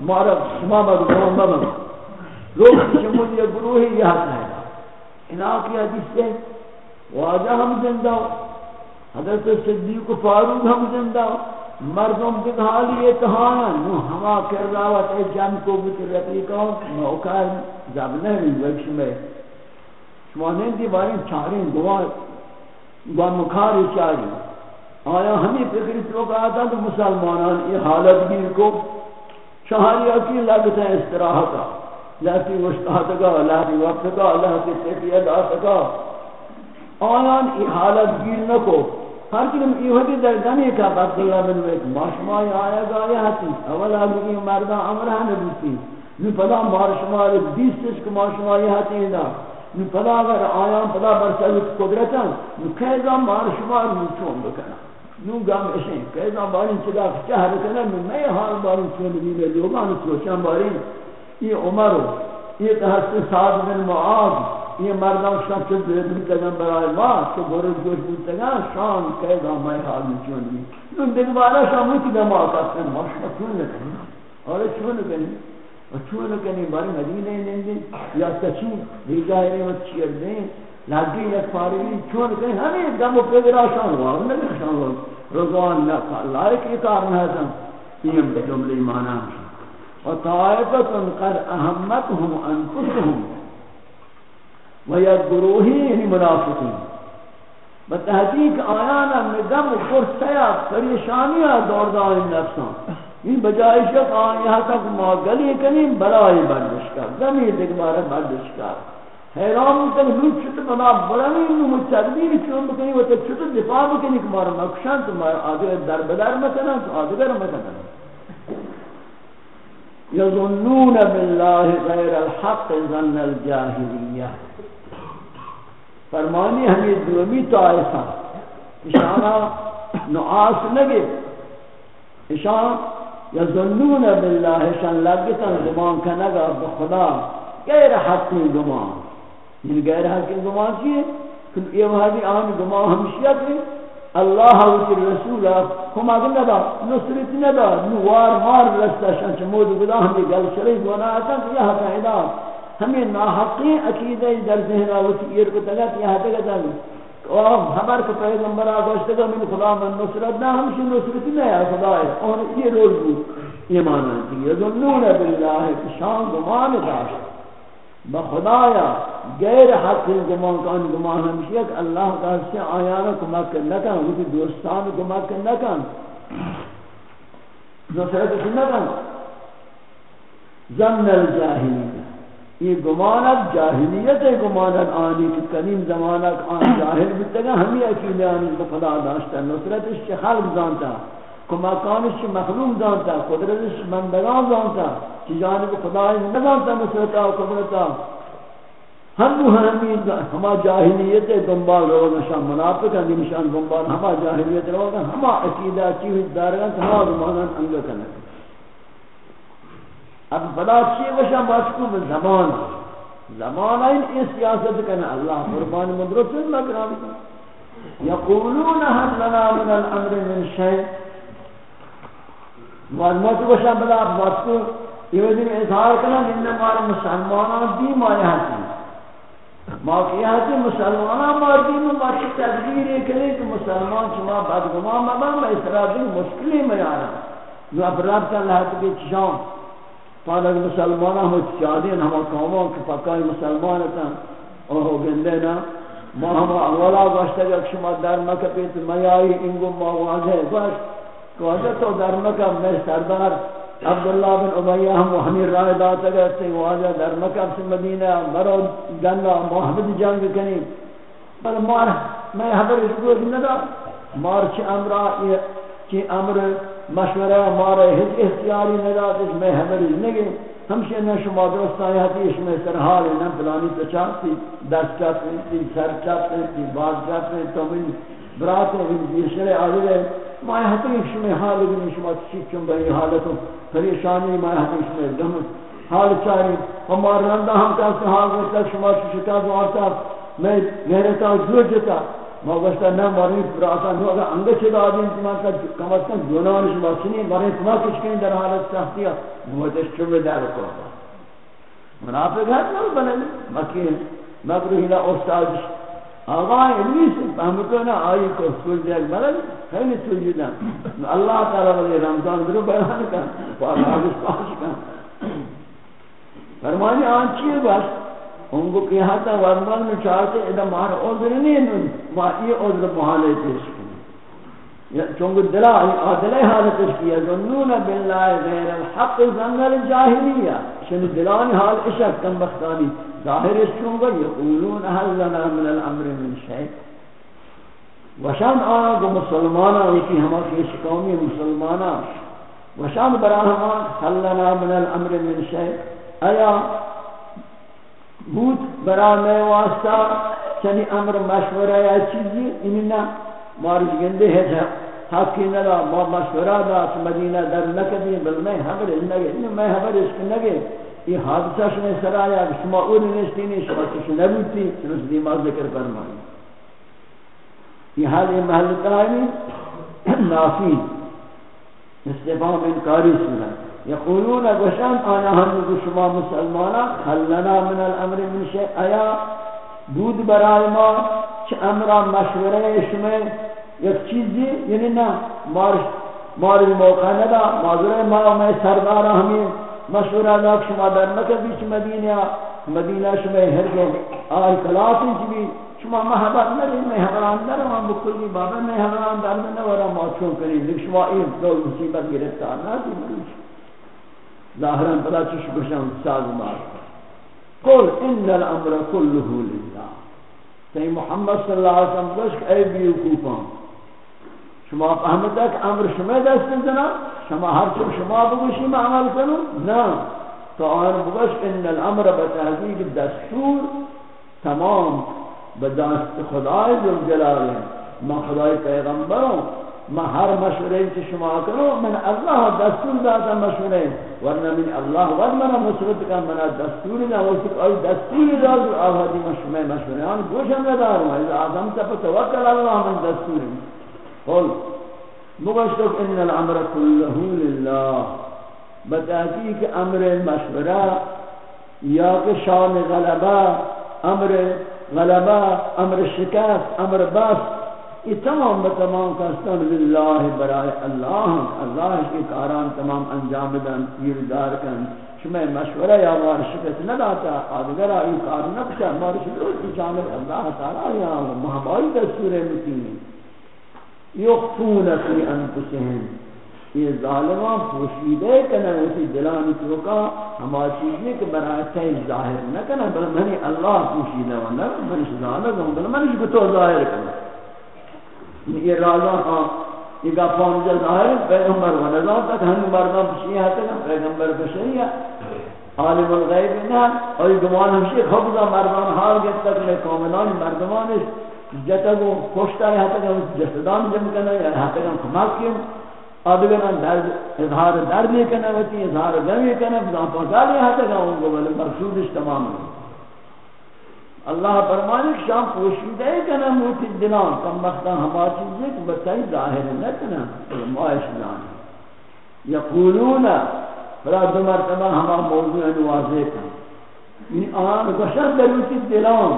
[SPEAKER 1] مارا شما با دکان بابا لوگ شمون یہ گروہی یہ حد ہے۔ انہا کی حدیث سے واجہ ہم زندہ حضرت صدیق فاروق ہم زندہ مردم کے حالی یہ کہانا نو ہما کر راوت اے جن کو بکر رفیقا موقع زبنہ بھی وقش میں شما نیندی بارین چارین گوان گوان مکاری چاری آیا ہمیں فکری لوگ آتا تو مسلمانان، یہ حالت گیر کو شہری اکی لگتا ہے استراحتا لہتی وشتہتگا لہتی وقتگا لہتی سیفیت آتگا آیان ای حالت گیر نکو ہر کلم ایوہدی در دمی کا عبداللہ بن ویک ماشمائی آیا گایا حتی اول آگی مردہ امرہ نبیتی نو پدا مارشمائی بیستش که ماشمائی حتی دا نو پدا اگر آیان پدا برسویت قدرتا نو کیزا مارشمائی نو چون بکنا۔ نو گام اشین کیزا بارین چدا چهر کنا، نو میں حال بارین چون بیلے لوگان چوشن بارین یہ عمرو یہ تحسن سعد بن معاذ۔ یہ مردم شان چل دے دن تگن برائے ما تو گورے جوش بود تگن شان کہے گا میں حال میں چون بھی نون دیکھ بارا شان موتی گا ماں کہتے ہیں ماشما چون لکنی اور چون لکنی اور چون لکنی باری مدینہ نہیں دیں یا سچی بھی جائے وہ چیر دیں لگی یک پاری چون لکنی ہمیں دم و پیدرا شان ہوا اور نہیں شان ہوا رضوان اللہ لائک یہ کار ہے سن یہ جملے مانا اور طائفت قد اهمتهم انفسهم. و یا گروہی یعنی منافقین بتحقیق آیانا مدم و فرسیا پریشانیاں دور نفسان این بجائے شک آن تک ماغلی کنیم برای بردش کر زمین دیکھ بارے بردش کر۔ حیران ہوتا ہے لوگ چھتا بنا بلانی انو متدبیر چون بکنی و تا چھتا دفاع بکنی کہ مارا مکشان تو مارا آدھگر در بدر مکنا تو آدھگر مکنا یظنون باللہ غیر الحق ظن الجاہلیہ۔ فرمانی ہمیں دومی تو آئیسا اشارہ نعاس لگے۔ اشارہ یظنون باللہ شان لگتا گمان کنگا بخدا غیر حقی گمان۔ یہ غیر حقی گمان چیئے کہ یہ وحدی آن گمان ہمشیت ہے اللہ و رسول ہم آگے ندا، نصرت ندا، نوار مار رستا شان چمود گدا ہمیں گل شرعی گونا آتا کہ یہ قاعدہ ہمیں ناحقی عقیدہ در ذہن آوتی ایر کو تگا یہ حد گدا اور خبر کہ پیغمبر آگوشتے گا من خدا من نصرت، نہ ہمشی نصرت نہیں ہے خدا ہے۔ اور یہ رول بود ایمان آنتی ہے ظنون باللہ شان گمان داشت۔ بخدایا غیر حق گمان کان گمان ہمشی ہے کہ اللہ کا سے آیانا کمک نکن ان کی دوستان کمک نکن نصرت نکن ظن الجاہلین۔ یہ گمانت جاہلیت ہے گمانت آنی کہ قدیم زمانت آن جاہل بتگا ہمیں اکیلے آنی بخدا داشتا نصرت اس کے خلق زانتا کمکان اس کے مخلوق زانتا قدرت اس مندگان زانتا، چی جانب خدا نزانتا نصرتا و قدرتا۔ ہم وہ ہمیں ہما جاہلیت دنبال روگا شان منافق ہیں نشان دنبال ہما جاہلیت روگا ہما عقیدہ چیوی دارگان ہما گمانان انگا کنک اب بلا چی وشا باشکو به زمان زمان این این سیاست کنه الله قربان مدرس اللہ کرام یقولون هل لنا من الامر من شيء معلومات وشا بلا باشکو یہ دن اظہار کرنا ان ہمارے مسلمانوں دی مایا ہے ما کیا ہے مسلمانوں مار دی میں بات تدبیر ہے کہ مسلمان شما بدگمان مبا میں اس طرح دی مشکلی میں آ رہا نو اب رب کا اللہ کے چشام پانک مسلمان ہم چادین ہم قوموں کے پکای مسلمان تھا اور ہو گندے نا۔ ما ہم اولا گوشتا کہ شما در مکہ پیت میں میائی انگو ما واضح باش تو حضرت تو در مکہ میں سردار عبداللہ بن عبیہ ہم ہمیں رائے داتا گئے تھے واضح در مکہ سے مدینہ مرو گنگا محمد جنگ کنی بل مار، میں حبر اس کو ندا مار چھ امرہ چھ امر، مشورہ مارے ہج اختیاری نداتش میں حمل نگے۔ ہمشہ نہ شما دوست آیا تھی اس میں سرحال نہ پلانی تو چاہتی، دست چاہتی تھی سر چاہتی تھی باز چاہتی، تو من برات و من دیشر آگے ما حتی اس میں حال بھی شما چیک چون بہی حالتوں پریشانی ما حتی اس میں دم۔ حال چاہی ہمارا رندہ ہم کہتے حال ہوتا شما شکا دوارتا میں غیرتا جوڑ جتا ما گوشتا نه ماری براتا نو اگر انگه چه دادیم که من کم از کم جنانش باشنی برای کما کشکنی در حالت سختی ها نوتش چوبه در کنه منافق هست نو بلنی. مکی مگر هیلا استادش. آقا ابلیس فهمتو نه آئی کو سول دیگ بلد خیلی سجدن اللہ تعالی ولی رمضان درو بیان کن فاقادش پاش کن. فرمانی آن چیه باش ان کو کہا تھا ورمان میں چاہتے ادا مار عذر نہیں ہے ما یہ عذر محالے پیش کریں چونکہ دلا عادلہ حالت کیا، ظنون باللہ غیر الحق ظن الجاہلیہ شن یعنی دلان حال اشک کم بختانی ظاہر اس چونکہ یقولون هل لنا من الامر من شیء۔ وشان آنا کو مسلمانا وکی ہما کی شکومی مسلمانا وشان براہما هل لنا من الامر من شیء۔ آیا بود برا میں واسطہ چنی امر مشورہ یا چیزی انہی نا مارج گندے ہے حقی نلا ما مشورہ دا مدینہ در نکدی بل میں حبر اس نگے میں حبر اس کے نگے یہ حادثہ شنے سرایا شما اولی نشتینی شما کش نبوتی رس دیما ذکر فرمائی یہ حال محل تانی نافی استفام انکاری سنت یقولون گوشان آنا ہم کو شما مسلمانا حل لنا من الامر من شیء. آیا بود برای ما چه امرا مشوره شما؟ یک چیزی؟ یعنی نا مار مار موقع ندا. معذور ما میں سردار ہمیں مشورہ لاک شما در مکہ بیچ مدینہ مدینہ شما ہر گئے آئی کلاتی چی شما محبت نری میں حضران در ہم بکلی بابا میں حضران در میں نورا ما چون کنی شما این دول مصیبت گرفتار نا دی ظاہران پدا چش گوشن ساز مار قل إن الأمر كله لله. تی محمد صلی اللہ علیہ وسلم گوش اے بیوکوفان شما فهمتا کہ أمر شما دست شما ہر شما بگوشی ما عمل کنو؟ نا تو آن إن الأمر بتحقیق دستور تمام بدست خدای ذل جلال ما خدای پیغمبروں ما ہر مشورے کی شما کرو من اللہ دستور داتا مشورے ورنہ من اللہ ود منا مسرت کا منا دستور نہ ہو سک اور دستور داد آوازی مشورے مشورے ان گوشم ندار ہے اعظم تا توکل اللہ من دستور قل مغشق ان الامر كله لله. بتحقیق امر مشورہ یا کہ شان غلبہ امر غلبہ امر شکست، امر بس یہ تمام بتمام کستان للہ برائے اللہ اللہ کے کاران تمام انجام دن پیر دار کن۔ شمع مشورہ یا وار شکت نہ داتا آدگر آئی کار نہ پچا مارش کی جانب اللہ تعالی یا محبائی دستور متین یخفون فی انفسهم یہ ظالمان پوشیدے کنا اسی دلانی چوکا ہما چیزیں کہ برای تین ظاہر نہ کنا بل منی اللہ پوشیدے ونہ منش ظاہر بل منش بتو ظاہر کنا یہ راجا ہاں یہ گپان جو ظاہر پیغمبر و نظام تک، ہم مردم بشی ہے کہ پیغمبر بشی ہے عالم الغیب نہ، اور گمان ہمشی خبزہ مردان حال گت تک میں کومنان مردمان جتا کو خوشتا ہے تک جسدان جم کنا، یا تک ہم کماک کیم۔ ادگنا درد، اظہار درد یہ کنا ہوتی اظہار غم یہ کنا فضا پہنچا لیا تک ان کو بل مقصود تمام۔ ہے اللہ فرمانے کہ شام پوشیدہ ہے کہ نہ موتی دلان کم وقتا ہما چیزیں کہ بتائی ظاہر نہ کنا معاش دان یقولون فلا دو مرتبہ ہما موضوع نوازے کا این آن گوشن در اوتی دلان۔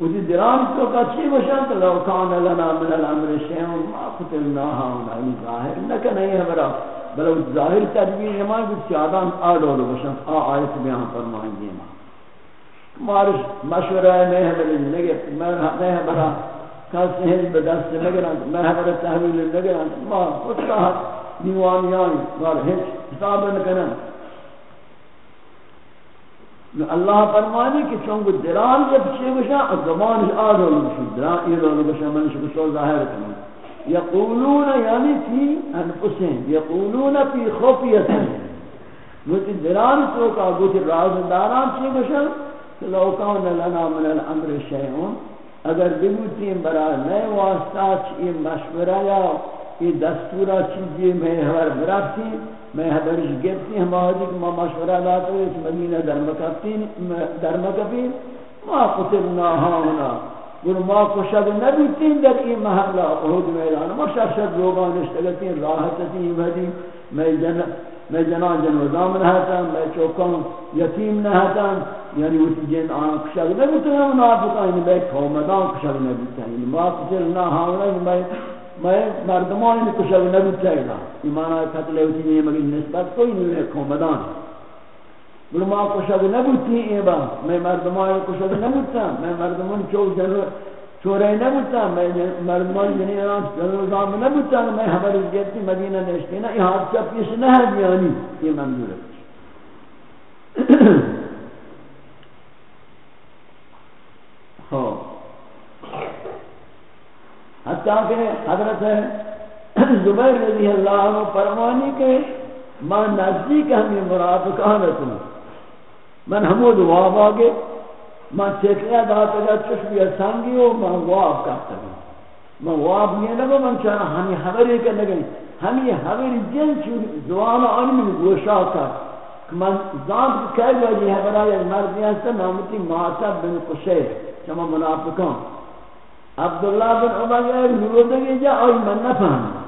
[SPEAKER 1] اوتی دلان تو کچی گوشن تو لو کان لنا من الامر شیعون ما قتلناها ہونا این ظاہر نہ کنا یہ ہمارا بلو ظاہر تدبیر ہمارا کچھ چادان آلو گوشن آ آیت بیان فرمائیں گے ماں مارش مشورہ میں ہمیں لگے میں ہمارا کس ہے بدست لگا میں ہمارا تحویل لگا ما خدا دیوان یان مار ہچ حساب نہ کرنا۔ اللہ فرمانے کہ چونگو دران جب چے بشا زبان آدھو لشی دران یہ لوگ بشا من شکو ظاہر کرنا۔ یقولون یعنی فی انفسهم یقولون فی خفیتهم گوتی دران تو کا گوتی رازداران چے بشا لو کان لنا من الامر شیئون اگر بگوتیم برای نئے واسطہ چی مشورہ یا یہ دستورہ چیزی میں حبر برفتیم میں حبرش گفتی ہم آجی کہ ما مشورہ لاتا ہے، اس مدینہ درمکفین ما قتلنا ہونا گل ما کشد نبیتیم در این محلہ، احد میدان، ما شخص لوگان اشتگتیم راحتتیم ودیم میں جنت میں جنان جن وزام نہ ہتا میں چوکوں یتیم نہ ہتا یعنی وہ جن آن کشل نہ بوتے ہیں منافقان یعنی میں قومدان کشل نہ بوتے ہیں یعنی ما کشل نہ ہاونا میں میں مردمان یعنی نے کشل نہ بوتے ہیں یعنی ایمان قتل ہوتی ہے مگر نسبت کوئی نہیں ہے قومدان. بل ما کشل نہ بوتے ہیں میں مردمان کشل نہ بوتے میں مردمان چوک جن چورے نہ بوتا میں مردمان جنہیں آن نظام نہ بوتا میں حبر گیتی مدینہ نشتی. نا یہ حادثہ پیش نہ ہے بیانی یہ منظور ہے ہاں حتیٰ کہ حضرت زبیر رضی اللہ عنہ فرمانی کہ میں نزدیک ہمیں مرافقانتوں من حمود واب آگے من تکیا داتا گا چشمی سنگی و من واب کرتا گا من واب نہیں لگا من چانا ہمی حبری کرنے گئی ہمی حبری جن چون زوان آنی من گوشا کر من ذات کہہ گا جی حبرا یک مردی ہستا نامتی معصب بن قشیر چما منافقان۔ عبداللہ بن عمر یہ نورو جا آئی من نفهم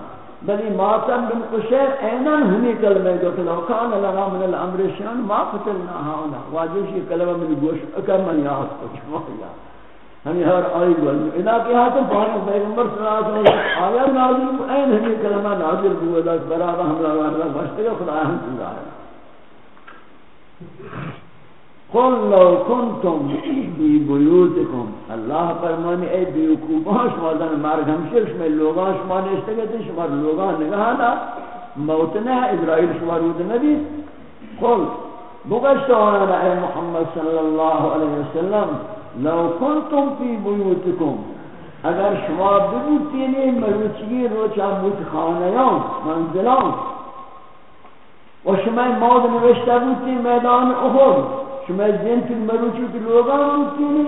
[SPEAKER 1] بلی ماتم بن قشیر اینن ہمی کلمہ جو کہ لو کان لنا من الامر شان ما قتلنا هانا واجوش یہ کلمہ من گوش اکر من یاد کچھ مولا ہمی ہر آئی گل ادا کہ ہاں پانی پیغمبر صلی اللہ علیہ وسلم آیا نازل این ہمی کلمہ نازل ہوا دا برابر ہم لوگ اللہ باشتے گا خدا ہم سنگا ہے قل لو کنتم بی بیوتکم. اللہ فرمانی اے بیوکوبان شما دن مرگ ہمشیر شما لوگان شما نشتے گئے، شما لوگان نگاہ موت نہ، اسرائیل شما رود نبی قل بغشت وانا اے محمد صلی اللہ علیہ وسلم، لو کنتم فی بیوتکم. اگر شما ببوتینی مروچی روچا موت خانیان منزلان و شما ماد نوشته بودی میدان احد. شما زین فی مروچی که لوگان بودینی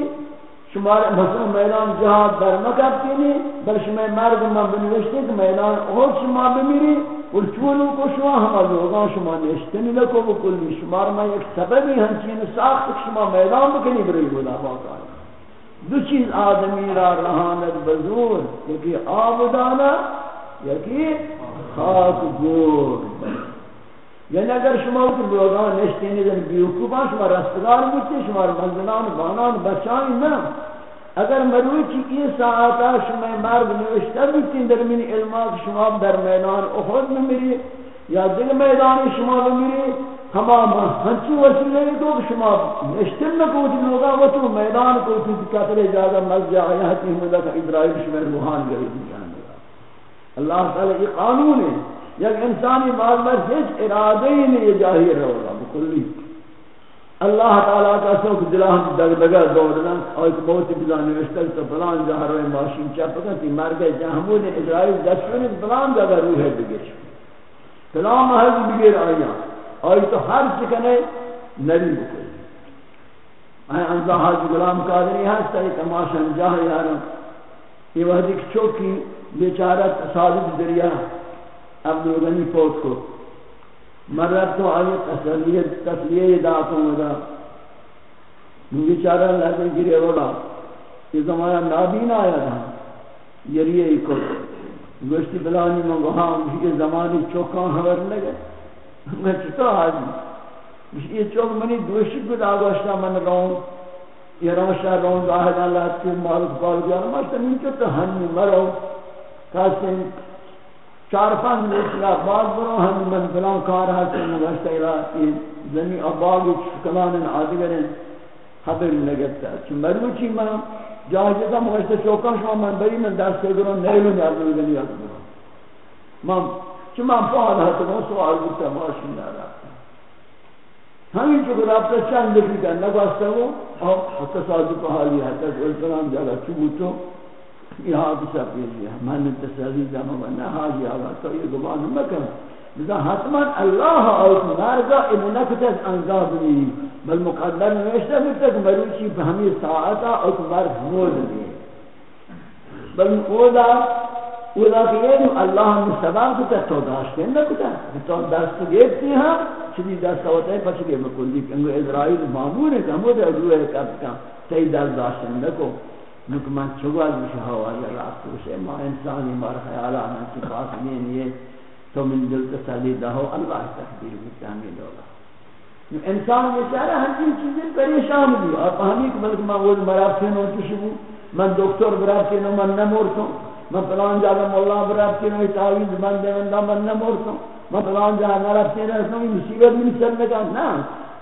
[SPEAKER 1] شما مثلا میدان جهاد در مکبتینی بل شما مرد من بنوشته که میدان احد شما بمیری اور چونو کو شما ہم لوگاں شما نشتنی لکو بکلی شما ما ایک سببی ہنچین ساخت شما میدان بکنی بری بودا باقا دو چیز آدمی را رہاند بزور یکی آب دانا یکی خاک گور. یعنی اگر شما کو لوگاں نشتنی دن بیوکوبا شما رستگار بودتی شما منزلان بانان بچائیں نا اگر مروی کی یہ ساعتا شما مرگ نوشتہ بیتین، در من علمات شما در میدان اخود میری یا دیگر میدان شما میری ہما ہنچی وسیلے تو شما نشتن نکوتی لوگا و تو میدان کوتی کتر اجازہ مزجع آیاتی مدد ادرائی شما روحان گئی دیجان اللہ تعالی یہ قانون ہے۔ یک انسانی معلومت ہیچ ارادہ ہی نہیں، یہ جاہر ہوگا بکلی اللہ تعالیٰ کا سوک دلان دگ دگا دوڑنا اور ایک بہت بلان نوشتر تو بلان جہاں روئے ماشین چپکا تھی، مر چاپکا تی مرگے جہمود اسرائیل دستوری بلان جگہ روح ہے بگیر۔ بلان محض بگیر آیا اور تو ہر چکنے نبی بکر آیا انزا حاج غلام قادری ہستا ہے تماشا جاہ یارا یہ وحدی چوکی بیچارہ تصادف دریا عبدالغنی فوت کو مرد تو آئی تسلیہ تسلیہ داتوں گا۔ مجھے بیچارہ لگے گرے روڑا یہ زمانہ نابین آیا تھا۔ یریے ہی کو گوشتی بلانی میں وہاں یہ زمانی چوکاں خبر لگے۔ میں چطور آدمی یہ چوک منی دوشی کو داگوشتا من رون۔ یہ روشا رون ظاہر اللہ کی مالک بال گیا۔ مجھتا نہیں چطور ہنی مرو۔ کہتے ہیں چار پانچ میشلا باز برو ہم من فلان کار ہے کہ نوشتہ الہی زمین اباغ کلان آدگرن خبر لگتا ہے چھ مروچی من؟ جاہجتا موشتہ چوکا شما من بری من دست گرو نیلو نیادو گنی آدو من چھ من فعال ہے تو سوال بکتا ماشین دارا ہمیں چکو رابطہ چند لکھی کرنا گواستا ہو اور حتی سازو صادق حالی ہے تک الفلان جاگا چوبوتو یہاں کسا پیش ہے؟ من تصویر جمع بنا حاجی آگا تو یہ گمان مکن لذا حتما اللہ آوت مرگا امونکت از انگاب نہیں، بل مقدر نوشتہ بکتا کہ مروچی بہمی ساعتا اوت مرگ مود نہیں بل اودا اودا کہ یہ اللہ ہم سبان کتا تو داشتے ہیں کتا تو دست گیبتی ہاں چلی دست ہوتا ہے پچھلے مکلی کہ انگو اسرائیل معمول ہے، کہ ہمو دے اگروہ کب کا تی دست داشتے ہیں نکو نک من چگوال میشه هوا یا راست بشه ما انسانی مار خیال آنا چی پاس نہیں یہ تو من دل تسلی دہو اللہ تقدیر بتامی دولا انسان بیچارہ ہر چیز چیزیں پریشان بھی اور ہمیں کہ بلکہ میں وہ مراب سے نو چشبو من دکتر براب کے نو، من نمورتوں من پلان جاگا مولا براب کے نو تعویز بند دے من نمورتوں من پلان جاگا مراب سے نو مصیبت من سر لگا نا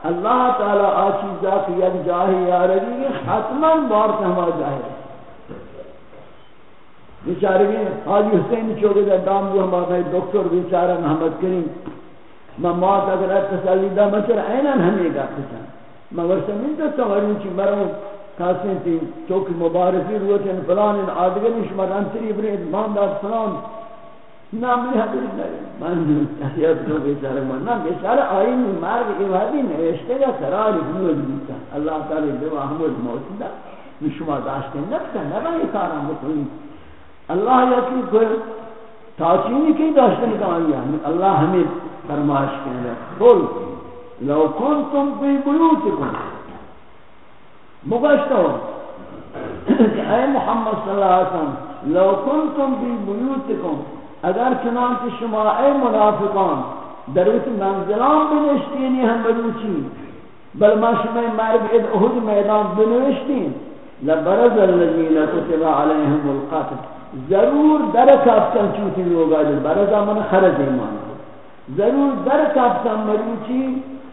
[SPEAKER 1] اللہ تعالی آچیزا کی یک جاہی یارگی حتما بار ہما جاہی بیچارے گئے حاجی حسین چوکے دا دام جو ہم آگئے ڈاکٹر بیچارہ محمد کریم۔ میں موت اگر ہے تسالی دا مچر اینن ہمیں گا کچھا میں ورسا من تو سواری چی مروں کاسیں تھی چوکی مبارکی روتے ہیں فلان ان آدگری شمار انتری برید باندہ فلان۔ نام نہیں حدیث نہیں من تحیات کو بیچارہ من نام بیچارہ آئین مرگ ایوادی نوشتے گا قرار حمود بیتا اللہ تعالی دعا حمود موت دا شما داشتے نفتا نبا یہ کارم بکنی اللہ یکی کوئی تاچینی کی داشتے نکالی ہے اللہ ہمیں فرمائش کرنے قل لو کنتم فی بیوتکم۔ مگشتو کہ اے محمد صلی اللہ علیہ وسلم، لو کنتم فی بیوتکم۔ اگر چنانچہ شما اے منافقان دروت منزلان بنشتینی ہم بلوچی۔ بل ما شما مرگ اد احد میدان بنوشتین۔ لبرز الذین کتب علیہم القتل۔ ضرور در کافتن چوتی لوگا جل برزا من خرج ایمان ضرور در کافتن مروچی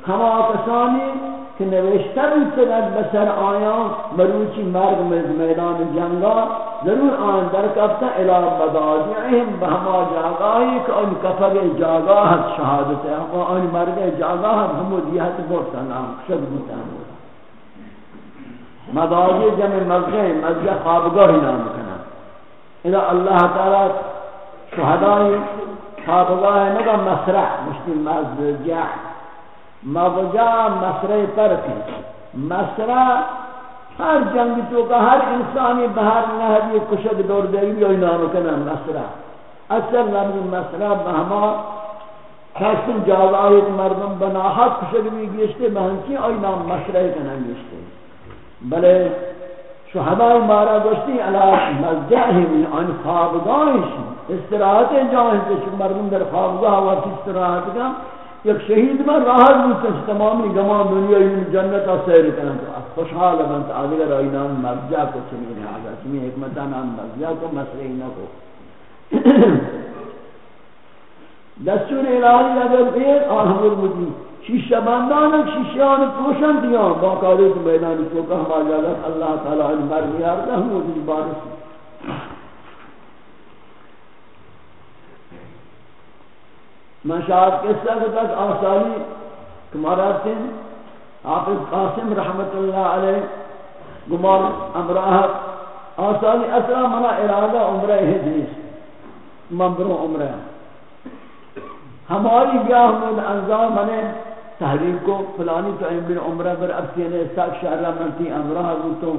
[SPEAKER 1] ہما کسانی کہ نوشتہ بھی سند بسر آیا مروچی مرگ میدان جنگا، ضرور آن در کفتا الہ مداجعہم بہما جاگاہی کہ ان کفر جاگاہت شہادت ہے ان مرگ جاگاہت ہمودیت بورتا نام شد بوتا ہمودیت جمع مزگہ مزگہ خوابگاہی نام کنا الہ اللہ تعالی شہدائی خوابگاہ نگا مسرح، مشتی مزجع مضجع مسرح ترکی، مسرح ہر جنگ تو کا ہر انسانی بہر نہدی کشد دور دے گی اوی نام کنا مسرا اکثر لفظ مسرا بہما خاصن جاوائیت مردم بنا حق کشد بھی گیشتے بہنچی اوی نام مسرا کنا گیشتے۔ بلے شہدائی مارا گوشتی علا مزجعہی من ان خوابگاہش استراحت جاہی مردم در خوابگاہ وقت استراحت کا یک شہید میں راحت بودتا تمامی گمان دنیا این جنت سیر کرنا تو خوشحال بنت آدھگر آئینام مرجع کو چمین آگا چمین حکمتا نام مرجع کو مسئلہ نہ کو۔ دستور الہی اگر پیر آن حمد بودی شیشہ بندان شیشیان پوشن دیا. باقالی تو میدانی تو کہ ہم آجا اللہ تعالی مرمی آرد ہم بودی بارسی میں شاید قصہ کو تک آسانی تمہارا سن حافظ قاسم رحمت اللہ علیہ گمار امراہ، آسانی اصلا منا ارادہ عمرہ حجیس ممبرو عمرہ. ہماری بیاہ مود انظام منے تحریر کو فلانی تو بن عمرہ بر اب ابسینے ساک شہرہ منتی امراہ بوتوں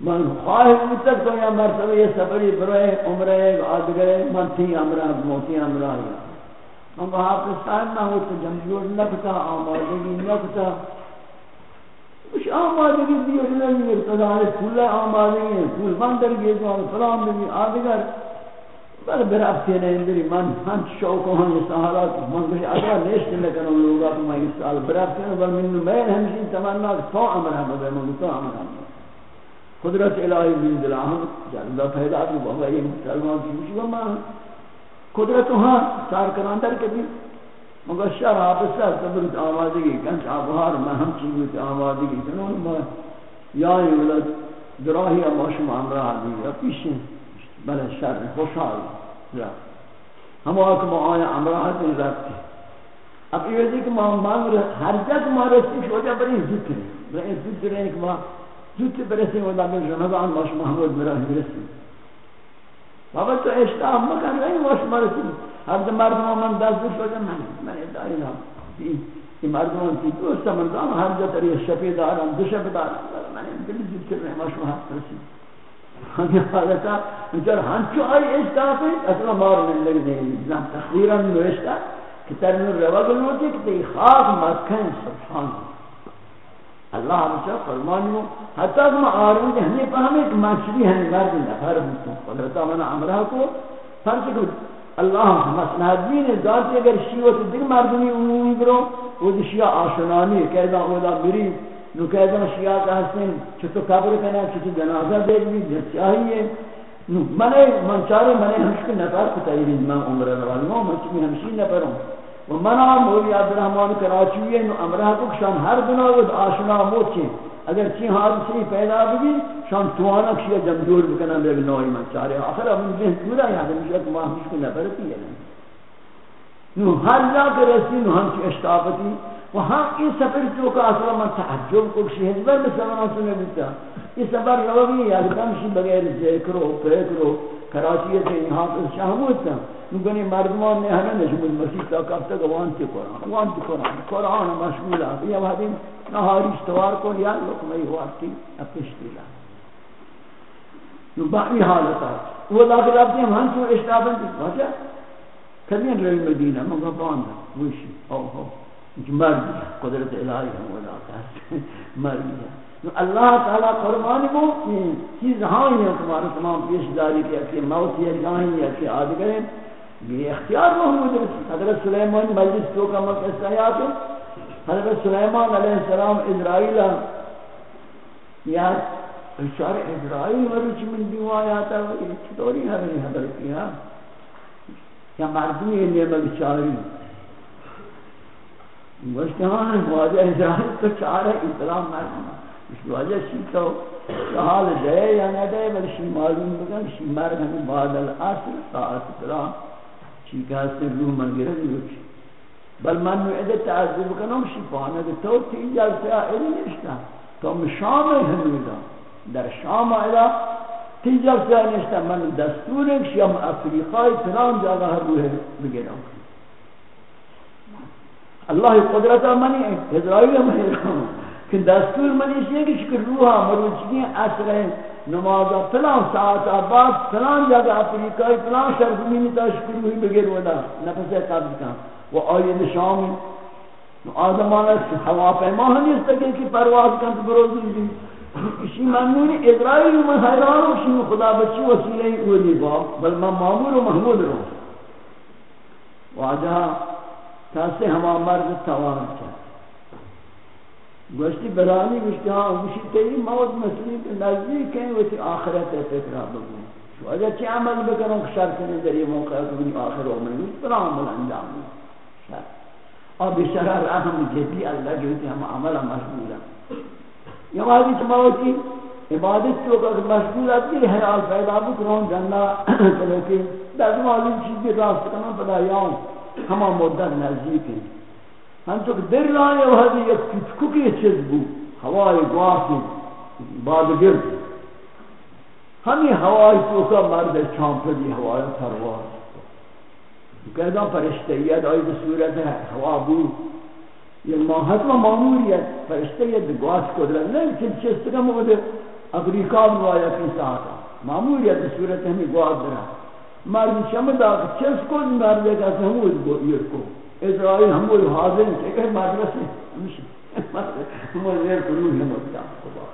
[SPEAKER 1] من خواہی بوتک تو یا مرتبہ یہ سفری بروئے عمرہ ایک آدھگرے منتی امراہ موتی امراہ یا ہم وہاں پر صاحب نہ ہوتے جمجور نکتا آمادگی نکتا کچھ آمادگی دیو نہیں ہے خدا ہے پھول آمادگی ہے پھول بندر گئے تو سلام بھی آدگر بل بر افتے نے من ہم شوق ہوں یہ سہارات من بھی اگر نیشت نہ لوگا تو میں اس سال بر افتے بل من میں ہمشی تمنا تو امر ہے مگر من تو امر ہے قدرت الہی بن دلہم جلدہ پیدا بھی بہت یہ مسلمان کی مشکل ماں قدرت ہاں چار کراندر کے بھی مگر شر حافظہ صبر آوازگی کنچ آبہار میں ہم چیزی آوازگی کنون میں یا ولد دراہی اماشم امراہ دی یا پیشیں بلے شر خوشحال یا ہم آکم آیا امراہ دی رکھتے اب یہ وجہ کہ ماں مانگ رہے ہر جگ مارے سیش ہو جا بری ذکر بری ذکر ہے کہ ماں ذکر برسی ہوتا میں رمضان ماش محمود میرا برسی بابا تو اشتاہ مکن رہی واش مرسی ہر مردم من دست شده من من ادعای نام این مردم کی دوست من دام هر جا تری شفی دارم دو شفی دارم من دلی جیب کر رہے واش محمد رسی حالتا انچار ہنچو آئی اشتاہ پہ اصلا مار من لگ دیں اسلام تخدیرا نوشتا کہ ترمین روا گلوٹی کہ تی خاک مکن سبحان اللہ۔ اللہ ہمیشہ فرمانی ہو حتی کہ میں آرون کہ ہمیں فہمیں کہ مشری ہیں مرد نفر ہوتا قدرتا منا عمرہ کو۔ فرض کو اللہ مسئلہ دین ذات اگر شیوت دن مردمی عمومی برو وہ شیعہ آشنانی قیدہ اولا بری نو قیدہ شیعہ کا حسن چھتو قبر کنا چھتو جنازہ دیکھ بھی چاہیے نو منے منچارے منے ہمشک نفر کو تیرین میں عمرہ روالی ہوں منچمی ہمشی نفر ہوں۔ و منا مولی عبدالرحمن کراچوی نو امرہ کو شان ہر بنا ود آشنا موچے اگر چی حادثی پیدا بھی شان توانا کشی جم دور بکنا بے نوئی من چارے۔ آخر اب ان پورا یاد ہے کہ ماہ مشکل نہ برتی ہے۔ نو ہر جا کے رسی، نو ہم کی اشتابتی وہاں اس سفر جو کا اصلا من تحجب کو کشی حضبر میں سمنا سنے بیتا یہ سفر روی یا کمشی بغیر ذکر و فکر و کراچی سے یہاں پر شہموت تھا نگنی مردمان نے ہمیں نشمول مسیح تا کب تک وانتی قرآن. وانتی قرآن. قرآن مشغول ہے یہ وحدی نهاری اشتوار کو یا لکمئی وقتی اپشتی لہ نو باقی حالتا وہ لاکھ رابطی ہم ہنچو اشتابن دی. واجہ کبین روی مدینہ مگا باندھا ویشی. او ہو مرد قدرت الہی ہم وہ لاکھ مرد نو اللہ تعالی فرمان کو چیز ہاں ہیں، تمہارے تمام پیش داری کے کہ موت یہ جائیں یا کہ آدھگرے یہ اختیار محمود ہے حضرت سلیمان مجلس تو کا مقصد ہے حضرت سلیمان علیہ السلام اسرائیل یا اشار اسرائیل ورچ من دیو آیاتا ہے یہ چطوری ہے حضرت کیا یا مردمی نعمت چاری گوشت واجہ اسرائیل تو چارہ اسلام مرمہ اس واجہ شی تو حال دے یا نہ دے بل شی معلوم بکن، شی مرگ ہمیں بعد الاصل ساعت اسلام شی کہاستے روح من گرد بل من نوعد تعذب کنم شی پانا کہ تو تی جلسے آئلی نشتا تو شام ہمیدا در شام آئلا تی جلسے آئلی نشتا من دستور ایک شی ہم افریقائی تنام جاگہ روح بگیرم اللہ قدرت منی اسرائیل منی کہ دستور منی ہے کہ شکر روحا مروچی اثر ہے نماز فلان ساعت بعد فلان جگہ افریقہ فلان سرزمین تا شکر روحی بغیر ودا نفس قبض کا وہ آئے نشام آدمانہ ہوا پیما ہمی اس تکے کی پرواز کن تو بروزی دی اسی ممنونی اسرائیل من حیران ہوں شنو خدا بچی وسیلہ اولی باب، بل من معمول و محمود رہوں واجہا تاسے ہما مرد توان چاہتے گوشتی برانی گوشتی ہاں گوشتی تیری موت مسئلی کے نزدیک ہیں وہ تی آخرت ہے فکرہ بگو. شو اگر چی عمل بکنوں کہ شرط نہیں در یہ موقع ہے کہ آخر عمر نہیں پر عمل انجام نہیں. شرط اور بشرہ رحم جدی اللہ جو تی ہم عمل مشغول ہیں. یہ واضح چی موتی عبادت تو کہ مشغول آتی ہے حیال پیدا بکنوں جنہ چلو کہ در معلوم چیزی راست کرنا پدا یاؤں ہما مدت نزدیک ہیں. ہم تو در لائے وہ حدی ایک کچکو کی چیز بو. ہوائی گواسی بعد گرد. ہمیں ہوائی تو کا مرد چامپر دی ہوائی ترواز کہتا پرشتیت آئی بصورت ہے، ہوا بو. یہ حتم معمولیت پرشتیت گواس قدرت نہیں چیز چیز تکا مگد امریکہ بنوایا کی ساتھا معمولیت بصورت ہمیں گواس درہ مرد شمدا چس کو مرد کا ہمود گو یہ کو. اسرائیل ہم وہ حاضر ہے کہ مرد سے ہم یہ کرو ہے مدد خدا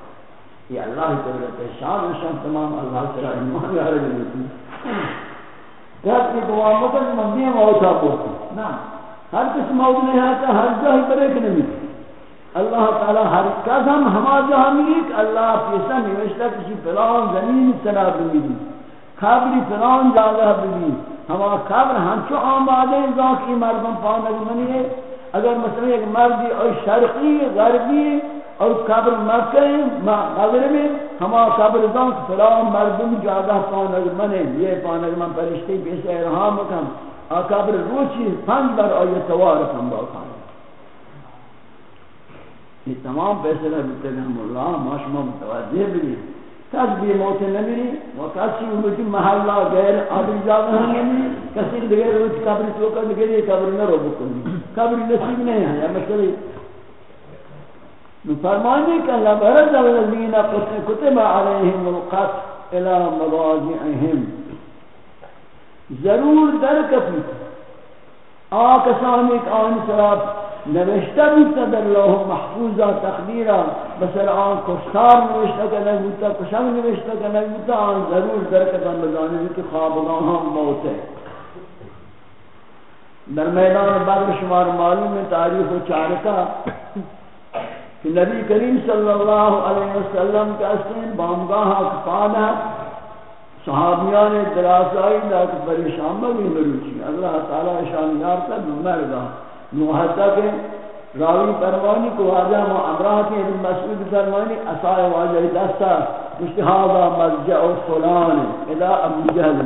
[SPEAKER 1] یہ اللہ کی قدرت ہے، شان و شان تمام اللہ تعالی ایمان یار ہے رات کی دعا مدد مندی موت ہوتی نا ہر کس موت نہیں آتا، ہر جگہ پر ایک نہیں اللہ تعالی ہر قدم ہما جہاں ملی اللہ پیسہ نوشتہ کسی فلان زمین سراب ملی قبری فلان جاگہ بھی ہما قبر ہنچو آمادے ذاکی مردم پانک منی ہے. اگر مثلا ایک مردی اور شرقی غربی اور قبر مکہ قبر میں ہما قبر ذاک فلان مردم جاگہ پانک منی یہ پانک من پرشتی بیسے ارحام کم قبر روچی پنج بر آئی سوار کم باقان یہ تمام پیسے رہتے ہیں اللہ ما شما متوجہ بھی کس بھی موت نمیری و کسی اوچی محلہ غیر آدم جاگہ نہیں کسی دیگر اوچی قبر چوکا دیگر یہ قبر نہ رو بکنی قبر نصیب نہیں ہے۔ یا مسئلہ فرمانے کہ اللہ برد الذین کتب علیہم القتل الى مضاجعہم۔ ضرور در کفی آکسان ایک آن سراب نوشتہ بودتا در لوح محفوظہ، تقدیرہ۔ بسر آن کشتار نوشتہ کا نبوتا کشنگ نوشتہ کا نبوتا آن ضرور درکتا بزانے کہ خوابگاہ ہم موت ہے در میدان بدر شمار معلوم میں تاریخ و چارکہ کہ نبی کریم صلی اللہ علیہ وسلم کا سین بامگاہ اکفاد ہے صحابیان دراسائی لیکن پریشان بھی مروچی اللہ تعالی شان یارتا نمرگاہ نوحتا کے راوی فرمانی کو واجہ ما امراہ کے ابن مسعود فرمانی اسائے واجہ دستا مشتہادا مرجع فلان ادا ابو جہل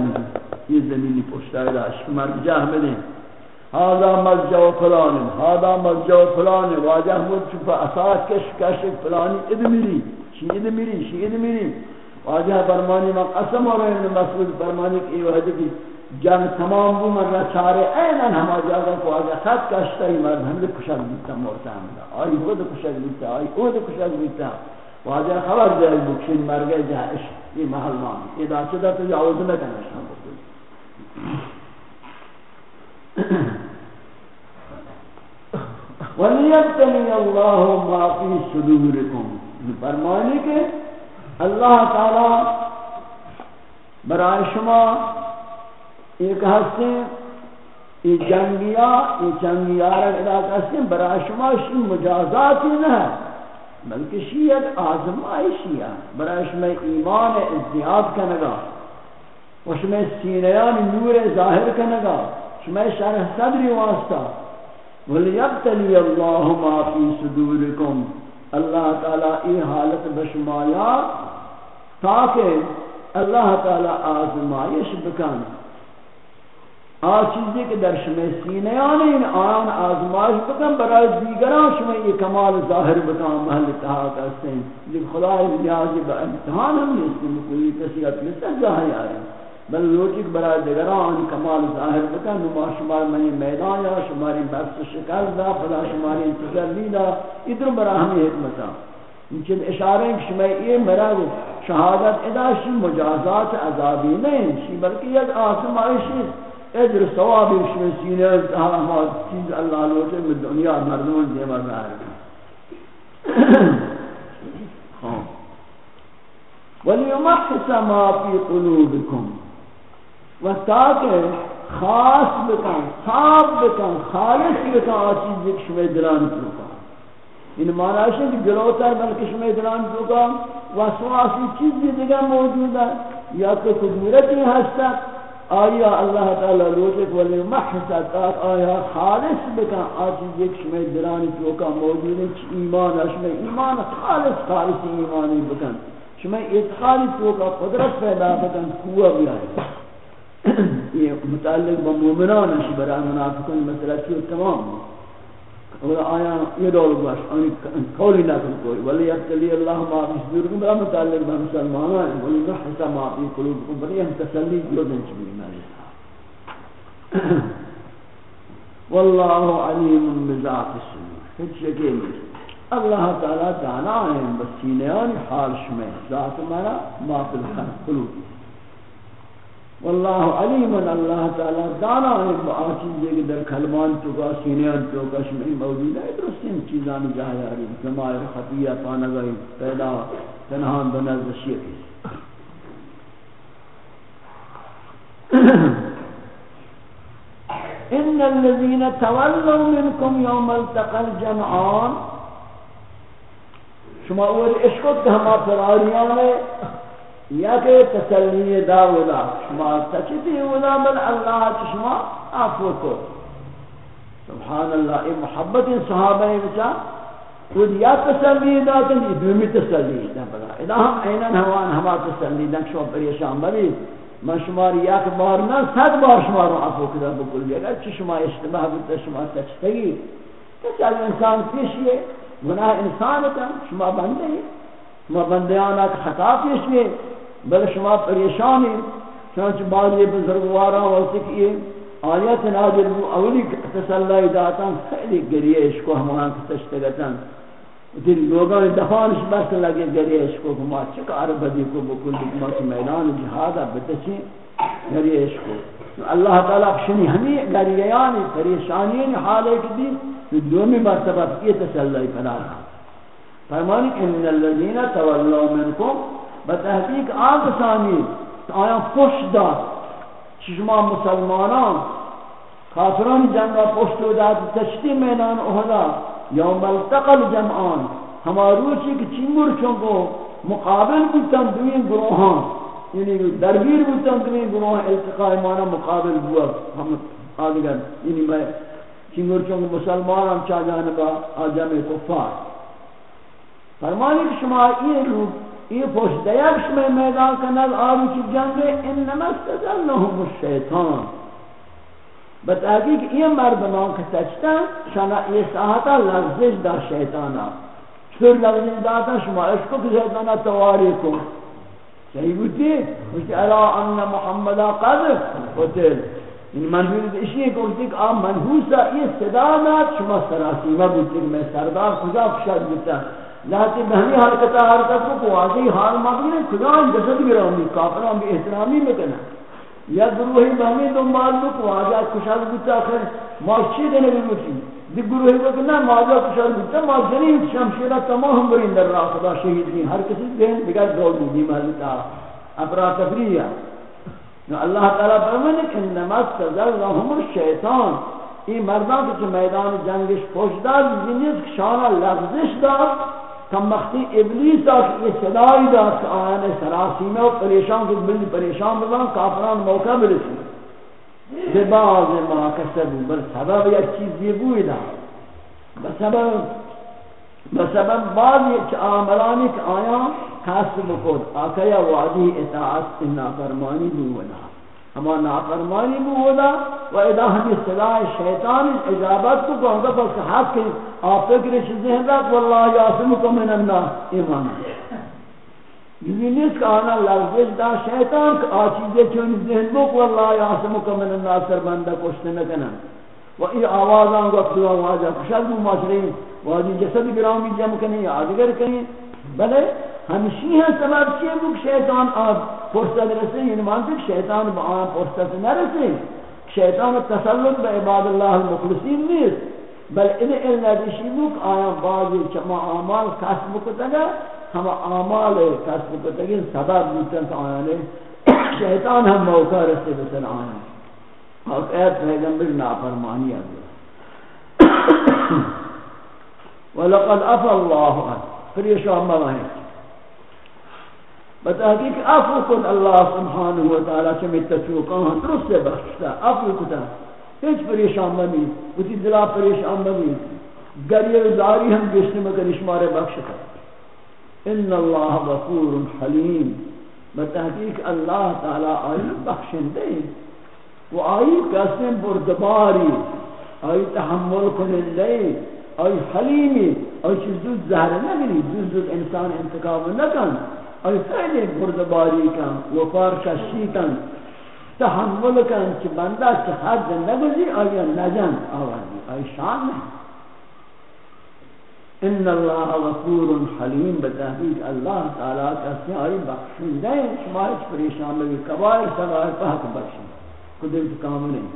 [SPEAKER 1] یہ زمینی پوشتا ہے عشق مرجع ملے هذا مرجع فلان هذا مرجع فلان، واجہ مجھ چپا اساس کش کش فلانی ادمیری شی ادمیری شی ادمیری واجہ فرمانی ما قسم اور ابن مسعود فرمانی کہ یہ حدیث جنگ تمام بو مرا چارے اینن ہما جاگا کو آگا خط کشتا ہی مرد ہم دے کشک بیتا مورتا ہم دا آئی خود کشک بیتا آئی خود کشک بیتا. واجہ خبر دے بکشن مرگے جائش یہ محل مان یہ دا چدا تو جاوز نہ کنشتا بکل وَلِيَبْتَلِيَ اللَّهُ مَا فِي صُدُورِكُمْ فرمانی کہ اللہ تعالی برای شما ایک ہستے یہ جنگیا یہ جنگیا رکھتا کہتے برای شما شی مجازاتی نہ ہے، بلکہ شیعت آزمائشی ہے برای شما ایمان ازدیاد کنگا و شما سینیان نور ظاہر کنگا شما شرح صدری واسطہ ولیبتلی اللہ ما فی صدورکم اللہ تعالی ای حالت بشمایا تاکہ اللہ تعالی آزمائش بکن۔ آ چیزی کہ در شما سینیان این آن آزمائش بکن برای دیگران شما یہ کمال ظاہر بکن محل اتحاق کرتے لیکن خدای نیازی با امتحان ہم نیستی مکلی کسی اپنی تک جاہی آئے بل لوجک برای دیگران آن کمال ظاہر بکن. نما شمار منی میدان یا شماری بحث شکل دا فلا شماری انتظر لیدا ادھر برای ہمیں حکمتا انچن اشارے کہ شما یہ مرد شہادت اداشی مجازات عذابی نہیں شی بلکہ یک آسمائشی اجر ثوابی شمه سینا همه چیز الله لوٹے میں دنیا مردمان دیما ظاهر وَلِيُمَحْسَ مَا خب. فِي قُلُوبِكُمْ و تاکہ خاص بکن صاف بکن خالص بکن آچیز ایک شمه دران کنکا این معنی ہے کہ گلوتر بلکہ شمه دوکا کنکا وسواسی چیزی دیگر موجود ہے یا تو قدورتی هستد آیا اللہ تعالی لوٹک ولی محسد تاک آیا خالص بکن آچیز یک شمی درانی چوکا موجود ہے ایمان شمی ایمان خالص خالص ایمانی بکن۔ شمی اتخالی چوکا قدرت پیدا بکن قوہ بھی آئے۔ یہ متعلق بمومنان ہے برای منافقین مسئلہ کیوں تمام۔ اور آیا یہ دور باش ان قولی نکن کوئی ولی یبتلی اللہ ما فی صدورکم برای متعلق بمسلمانان ہے ولی نحس ما فی قلوبکم برای ہم تسلی جو یودن چبیلی مالی واللہ علیم بذات السنور ہیچ یقین اللہ تعالی دانا ہے بس سینیان حال شمیں ذات مانا ما فی القلوب واللہ علیم اللہ تعالی دانا ہے باچی جے در کلمان تو کا سینیان تو کا شمی موجود ہے درست ان چیزاں جاہی آ رہی سمائر خفیہ پانگئی پیدا، تنہان بنرد شیخ ان الذين تولوا منكم يوم التقى الجمعان، شما اول اشکت ہما فراریان میں یا کہ تسلی دا ولا شما تچتی ولا بل اللہ، شما عفو کو۔ سبحان اللہ ای محبت صحابہ بچا خود یا تسلی دا تن دومی تسلی دا بلا۔ اذا ہم اینن ہوان ہما تسلی دا شما پریشان بلی من شما یا کہ بار نہ، صد بار شما رو عفو کدا بکل اگر چی شما اشتباہ بودتا شما تچتگی کہ انسان پیشیے گناہ انسان کا شما بندے ہیں۔ شما بندیانا خطا پیشیے بل شما پریشانی چنانچہ بعض یہ بزرگوارا وقت کہ یہ آیت نازل بو اولی تسلی داتا خیلی گریش کو ہمان تشتگتا دل لوگاں دفانش بس لگے گریہ گریش کو ہما چکار بدی کو بکل ما کی میدان جہادا بتچی گریش کو اللہ تعالی شنی ہمیں گریانی پریشانی حال ایک دی دومی مرتبہ یہ تسلی پڑا فرمانی ان الذين تولوا منكم بتحقیق آن کسانی آیا خوش داد شما مسلمانان، کافران جنگا پشت و داد، تشتی میدان احدا یوم التقل جمعان ہما روچی کہ چنگر چونکو مقابل بودتن دوین گروہان یعنی درگیر بودتن دوین گروہان التقاء مانا مقابل بوا ہم آدگر یعنی میں چی چنگر چونکو مسلمان ہم چاہ جانبا آجام کفار. فرمانی کہ شما یہ روح یہ پوش دیکش میں میدان کنال آبی کی جنگ انما استدلهم الشیطان۔ بتحقیق یہ مردمان کے سچتا شنا یہ ساعتا لغزش دا شیطانا۔ پھر لغزش داتا، شما اشکو کہ شیطانا تواری کو۔ صحیح بودی؟ مجھتی علا ان محمد قد قتل۔ این منظور اشی ہے کہ آم منحوسا یہ صدا نات شما سراسیمہ بودی، میں سردار کجا پشد بودتا لہذا بہنی حرکت حرکت کو واضح حال مانگی نہیں جسد بھی رہوں کافران بھی احترامی میں یا گروہی بہنی دنبال لو کو واضح کشال بودتا آخر مارچی دینے بھی مجھے۔ دی گروہی کو کنا واضح کشال بودتا ما جنین شمشیرہ تمام برین در راہ خدا شہید دین ہر کسی دین بگر دور دی محلتا اپرا تفریح اللہ تعالیٰ فرمانے کہ نماز انما استزلهم الشیطان۔ این مردان که میدان جنگش پشت داد زنیز شانا لغزش داد کم مختی ابلیس دا یہ صدای دا کہ آیان سراسیمہ و پریشان کو بلی پریشان بلان کافران موقع برسی بباز ما کسبو بل سبب یک چیز یہ بوئی دا بسبب بسبب بعض یک عاملانی کہ آیا خاص بکود آکیا وعدی اطاعت نافرمانی بولا ہما نافرمانی بولا و ادا ہمی صلاح شیطان اجابت کو کہا کہ حق آپ فکر ذہن رات واللہ یاسمکم من الناس ایمان یہ نیس کا آنا لفظ دا شیطان کا آچیزے چون ذہن بک واللہ یاسمکم من الناس سر بندہ کشتے نکنا و ای آوازان کو اکتوا واجہ کشد مو معاشرین واجی جسد گرامی جمع کنی آدگر کنی بلے ہمشی ہیں سبب چیئے بک شیطان آب فرصت رسے یعنی مانتے کہ شیطان با آن فرصت نرسے شیطان تسلط با عباد اللہ المخلصین نیست۔ بل ان علم دیشی بک آیا بعضی چما آمال کسب کتگا ہم آمال کسب کتگا سبب بودتن تا آیا شیطان ہم موقع رسے بسن آیا اور ایت پیغمبر نافرمانی آگیا وَلَقَدْ أَفَى اللَّهُ عَنْ پھر یہ شاہ مواہی بتحقیق عفو کن اللہ سبحانہ و تعالی چمی تفیوقان ہاں درست بخشتا. عفو کتا ہیچ پریشان بنی اسی دلا پریشان بنی گریہ داری ہم گشت مکن اشمار بخش بخشتا ان اللہ غفور حلیم۔ بتحقیق اللہ تعالی آئی بخشن دے وہ آئی قسم بردباری۔ آئی تحمل کنن دے آئی حلیمی آئی چیز دود زہر نگری دود دود انسان انتقام نکن ای خیلی بردباری کن۔ وفار کشی کن۔ تحمل کن که بنده چه حد نگذی، آیا نجن آوردی؟ آیا شان نہیں ان اللہ غفور حلیم. بتحقیق اللہ تعالی کسی آئی بخشنده شما هیچ پریشان لگی کبائر سغائر پاک بخشن قدرت کامل نہیں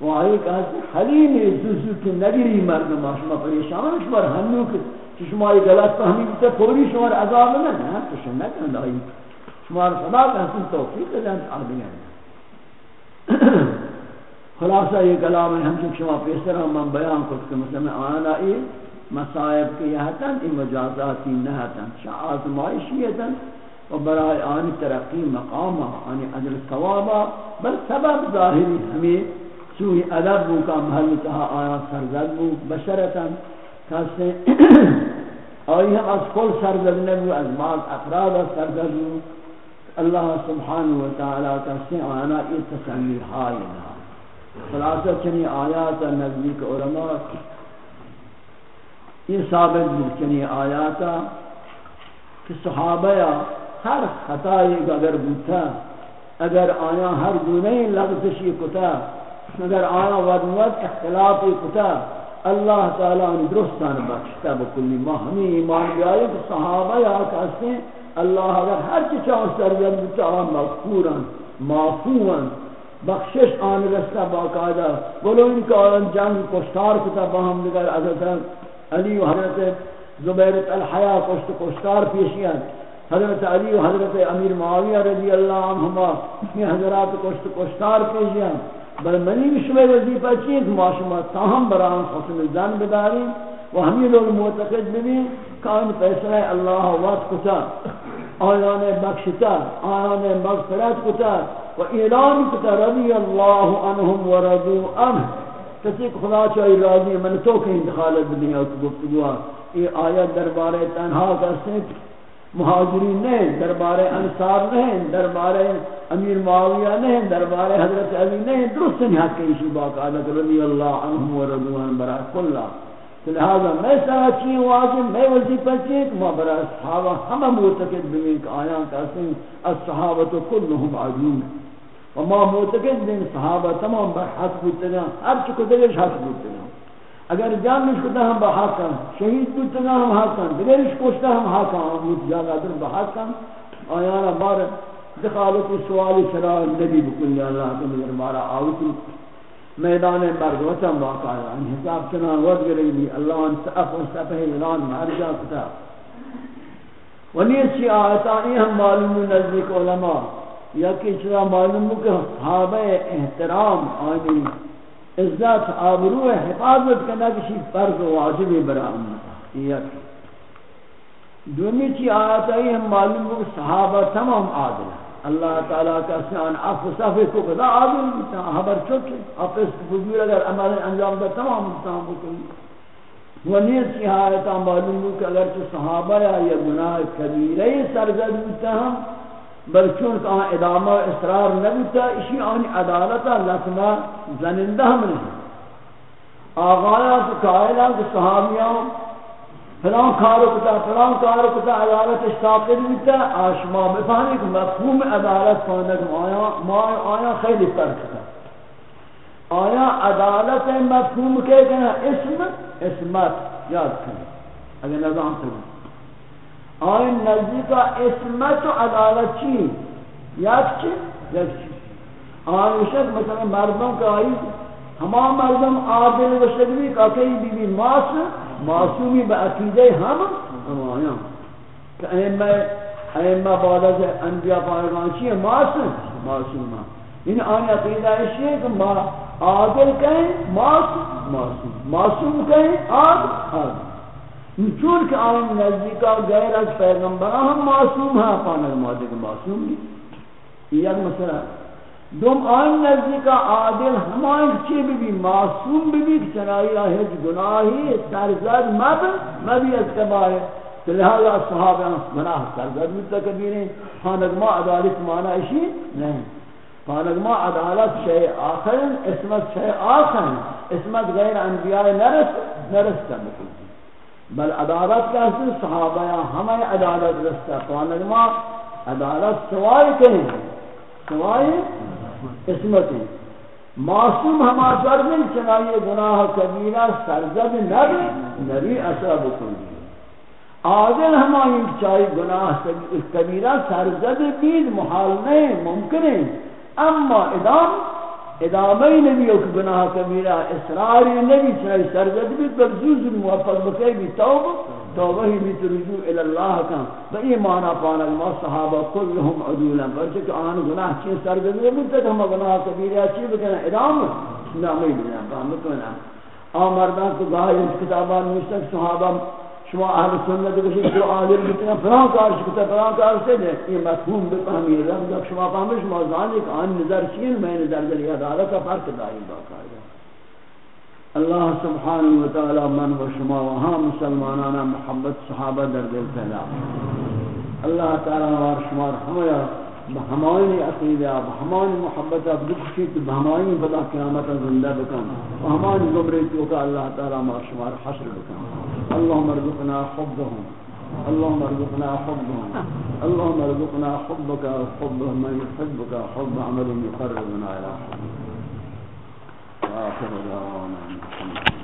[SPEAKER 1] وہ آئی کہا حلیم ہے زوزو کے نگری مردم شما پریشان شما ہنو کہ کہ شما یہ غلط فہمی تے پوری شما عذاب نہ ہے تو شما نہ لائی شما صدا تحسین توفیق دیں آدمی خلاصہ یہ کلام ہے، ہم جو شما پیسر ہم من بیان کرتے کہ مثلا آنا ای مصائب کی یہتن، ای مجازاتی نہتن شاہ آزمائشی آزمائشیتن و برای آنی ترقی مقاما آنی عدل ثوابا بل سبب ظاہری ہمیں سوی ادب بو کا محل تہا آیا سرزد بو بشرتن کسی آئی ہم از کل سرزد نبو، از بعض افراد سرزد بو اللہ سبحانہ وتعالی کسی آنا ای تسمیر ہائی دا خلاصہ چنی آیات نزدیک علماء یہ ثابت چنی آیاتا کہ صحابہ ہر خطائی اگر بوتا، اگر آیا ہر دونیں لغتشی کتا، اگر آیا ودمت اختلافی کتا، اللہ تعالیٰ نے درستان بخشتا، بکلی ما ہمیں ایمان بیائی کہ صحابہ یا کہتے ہیں اللہ اگر ہر چی چاہوں سرزد بتا مغفورا معفوا بخشش آن رستا باقاعدہ بولو ان کا جنگ کشتار کتا باہم دیگر حضرت علی و حضرت زبیر الحیاء کشت کشتار پیشیاں حضرت علی و حضرت امیر معاویہ رضی اللہ عنہما یہ حضرات کشت کشتار پیشیاں بل منی مشوے وظیفہ چیز معاشمہ تاہم بران حسن زن بداری و ہمیں لوگ معتقد بھی کان فیصلہ اللہ وقت کتا آیان بخشتا آیان مغفرت کتا و اعلان کتا رضی اللہ عنہم و رضو عنہ۔ کسی خدا چاہی راضی من تو کہیں دخالت دنیا کو گفتگوہ یہ آیت دربارے تنہا کرتے مہاجرین نہیں دربار انصار نہیں دربار امیر معاویہ نہیں دربار حضرت علی نہیں درست نہیں حق کے اسی باقاعدہ رضی اللہ عنہم و رضوان برا کلا لہذا میں ساتھی واجب میں وظیفہ چیت ما برا صحابہ ہم معتقد بمین کہ آیاں کہتے ہیں الصحابت کلهم عجون وما معتقد بمین صحابہ تمام بر حق بودتے ہیں ہر چکو دلش حق بودتے ہیں اگر جان مش کتا ہم بحاکم شہید کتا ہم حق حاکم دیگرش کشتا ہم حق حاکم آمود جاگا در بحاکم آیانا بار دخالت سوالی سرا نبی بکلی اللہ تعالی دربارہ آوتی. میدان برگوتا واقع ہے ان حساب چنان ود گرئی اللہ ان سعف و سفہ اعلان مرجع کتا ونیت چی آیتانی ہم معلوم نزدیک علماء یا کہ چرا معلوم کہ صحابہ احترام، آنی عزت، آبرو، حفاظت کرنا کسی فرض و واجب برا امتا یک دومی چی آیت آئی ہم معلوم کہ صحابہ تمام عادل ہیں اللہ تعالیٰ کا سیان عفو صفحے کو قضا عادل بیتا حبر چکے افس فضول اگر عمل انجام دا تمام انسان بکنی وہ نیت کی حالتا معلوم ہو کہ اگرچہ صحابہ یا یہ گناہ کبیرہ سرزد ہوتا ہم بل چون ادامہ اصرار نہ نبوتا اسی آنی عدالتا لکنا زنندہ ہم نہیں۔ آغایا تو قائلہ کہ صحابیاں فلان کارو کتا، فلان کارو کتا، عدالت اشتاقل بیتا آشما بفہمی کہ مفہوم عدالت پاندک آیا، ما آیا خیلی فرق کتا۔ آیا عدالت مفہوم کے کہنا اسم، اسمت، یاد کریں۔ اگر نظام سے آیا نزدی کا اسمت و عدالت چی؟ یاد چی؟ یک چی۔ آیا شک مثلا مردم کا آئی ہما مردم عادل و شدوی کا کئی بی بی معصوم معصومی با عقیدے ہم ہم آیا کہ ایمہ ایمہ بعد از انبیاء پائرگان چی ہے معصوم معصوم ان آن عقیدہ اسی ہے کہ ما عادل کہیں معصوم معصوم. معصوم کہیں عادل عادل. چون کہ آن نزدیکا غیر از پیغمبران ہم معصوم ہیں پانا مادے کے معصوم نہیں یہ ایک مسئلہ ہے دوم آن نزدیکا عادل ہمائیں چی بھی بھی معصوم بھی بھی چنائی آہج گناہی، سرزد مب، مبی از کبائے تو لہذا صحابہ گناہ سرزد متکبیریں۔ خانگما عدالت معنی اشی نہیں۔ خانگما عدالت شیء آخر اسمت شیء آخر اسمت غیر انبیاء نرس نرس کا مکل بل عدالت کا حصل صحابہ ہمیں عدالت رستا خانگما عدالت سوائے کہیں؟ سوائے ہاں، قسمت معصوم ہما سرزن چنائی گناہ کبیرہ سرزد نبی نبی اصاب کنی عادل ہمائی چاہی گناہ کبیرہ سرزد بید محال نہیں ممکن ہے۔ اما ادام ادامه نبی او گناه کبیره اصرار نبی چای سرزد بی بزوز موفق بکی بی توبه توبه بی رجوع الى الله کن و معنی پانا ما صحابه كلهم عدولا برچه که آن گناه چی سرزد بی تک هم گناه کبیره چی بکنه ادامه نامی بکنه فهمت آمردان تو گاهی اس کتابان نوشتک صحابه شما اهل سنت بشید جو عالم بکنن فلان کار شکتا فلان کار سے دے یہ مفہوم بفهمی رب شما فهمش شما زانی کہ آن نظر چیز، میں نظر دلی عدالت کا فرق دائی باقاعدہ۔ اللہ سبحانہ وتعالی من و شما و ہاں مسلمانانا محبت صحابہ در دل پہلا اللہ تعالی و شما ہمیا بہمائن عقیدہ بہمائن محبت اب دکھشی تو بہمائن بدا قیامت زندہ بکن۔ بہمائن زمرے تو کا اللہ تعالی و شما حشر بکن۔ اللهم ارزقنا حبهم اللهم ارزقنا حبهم اللهم ارزقنا حبك وحب من يحبك حب عمل يقربنا الى حبك 啊快走快走慢慢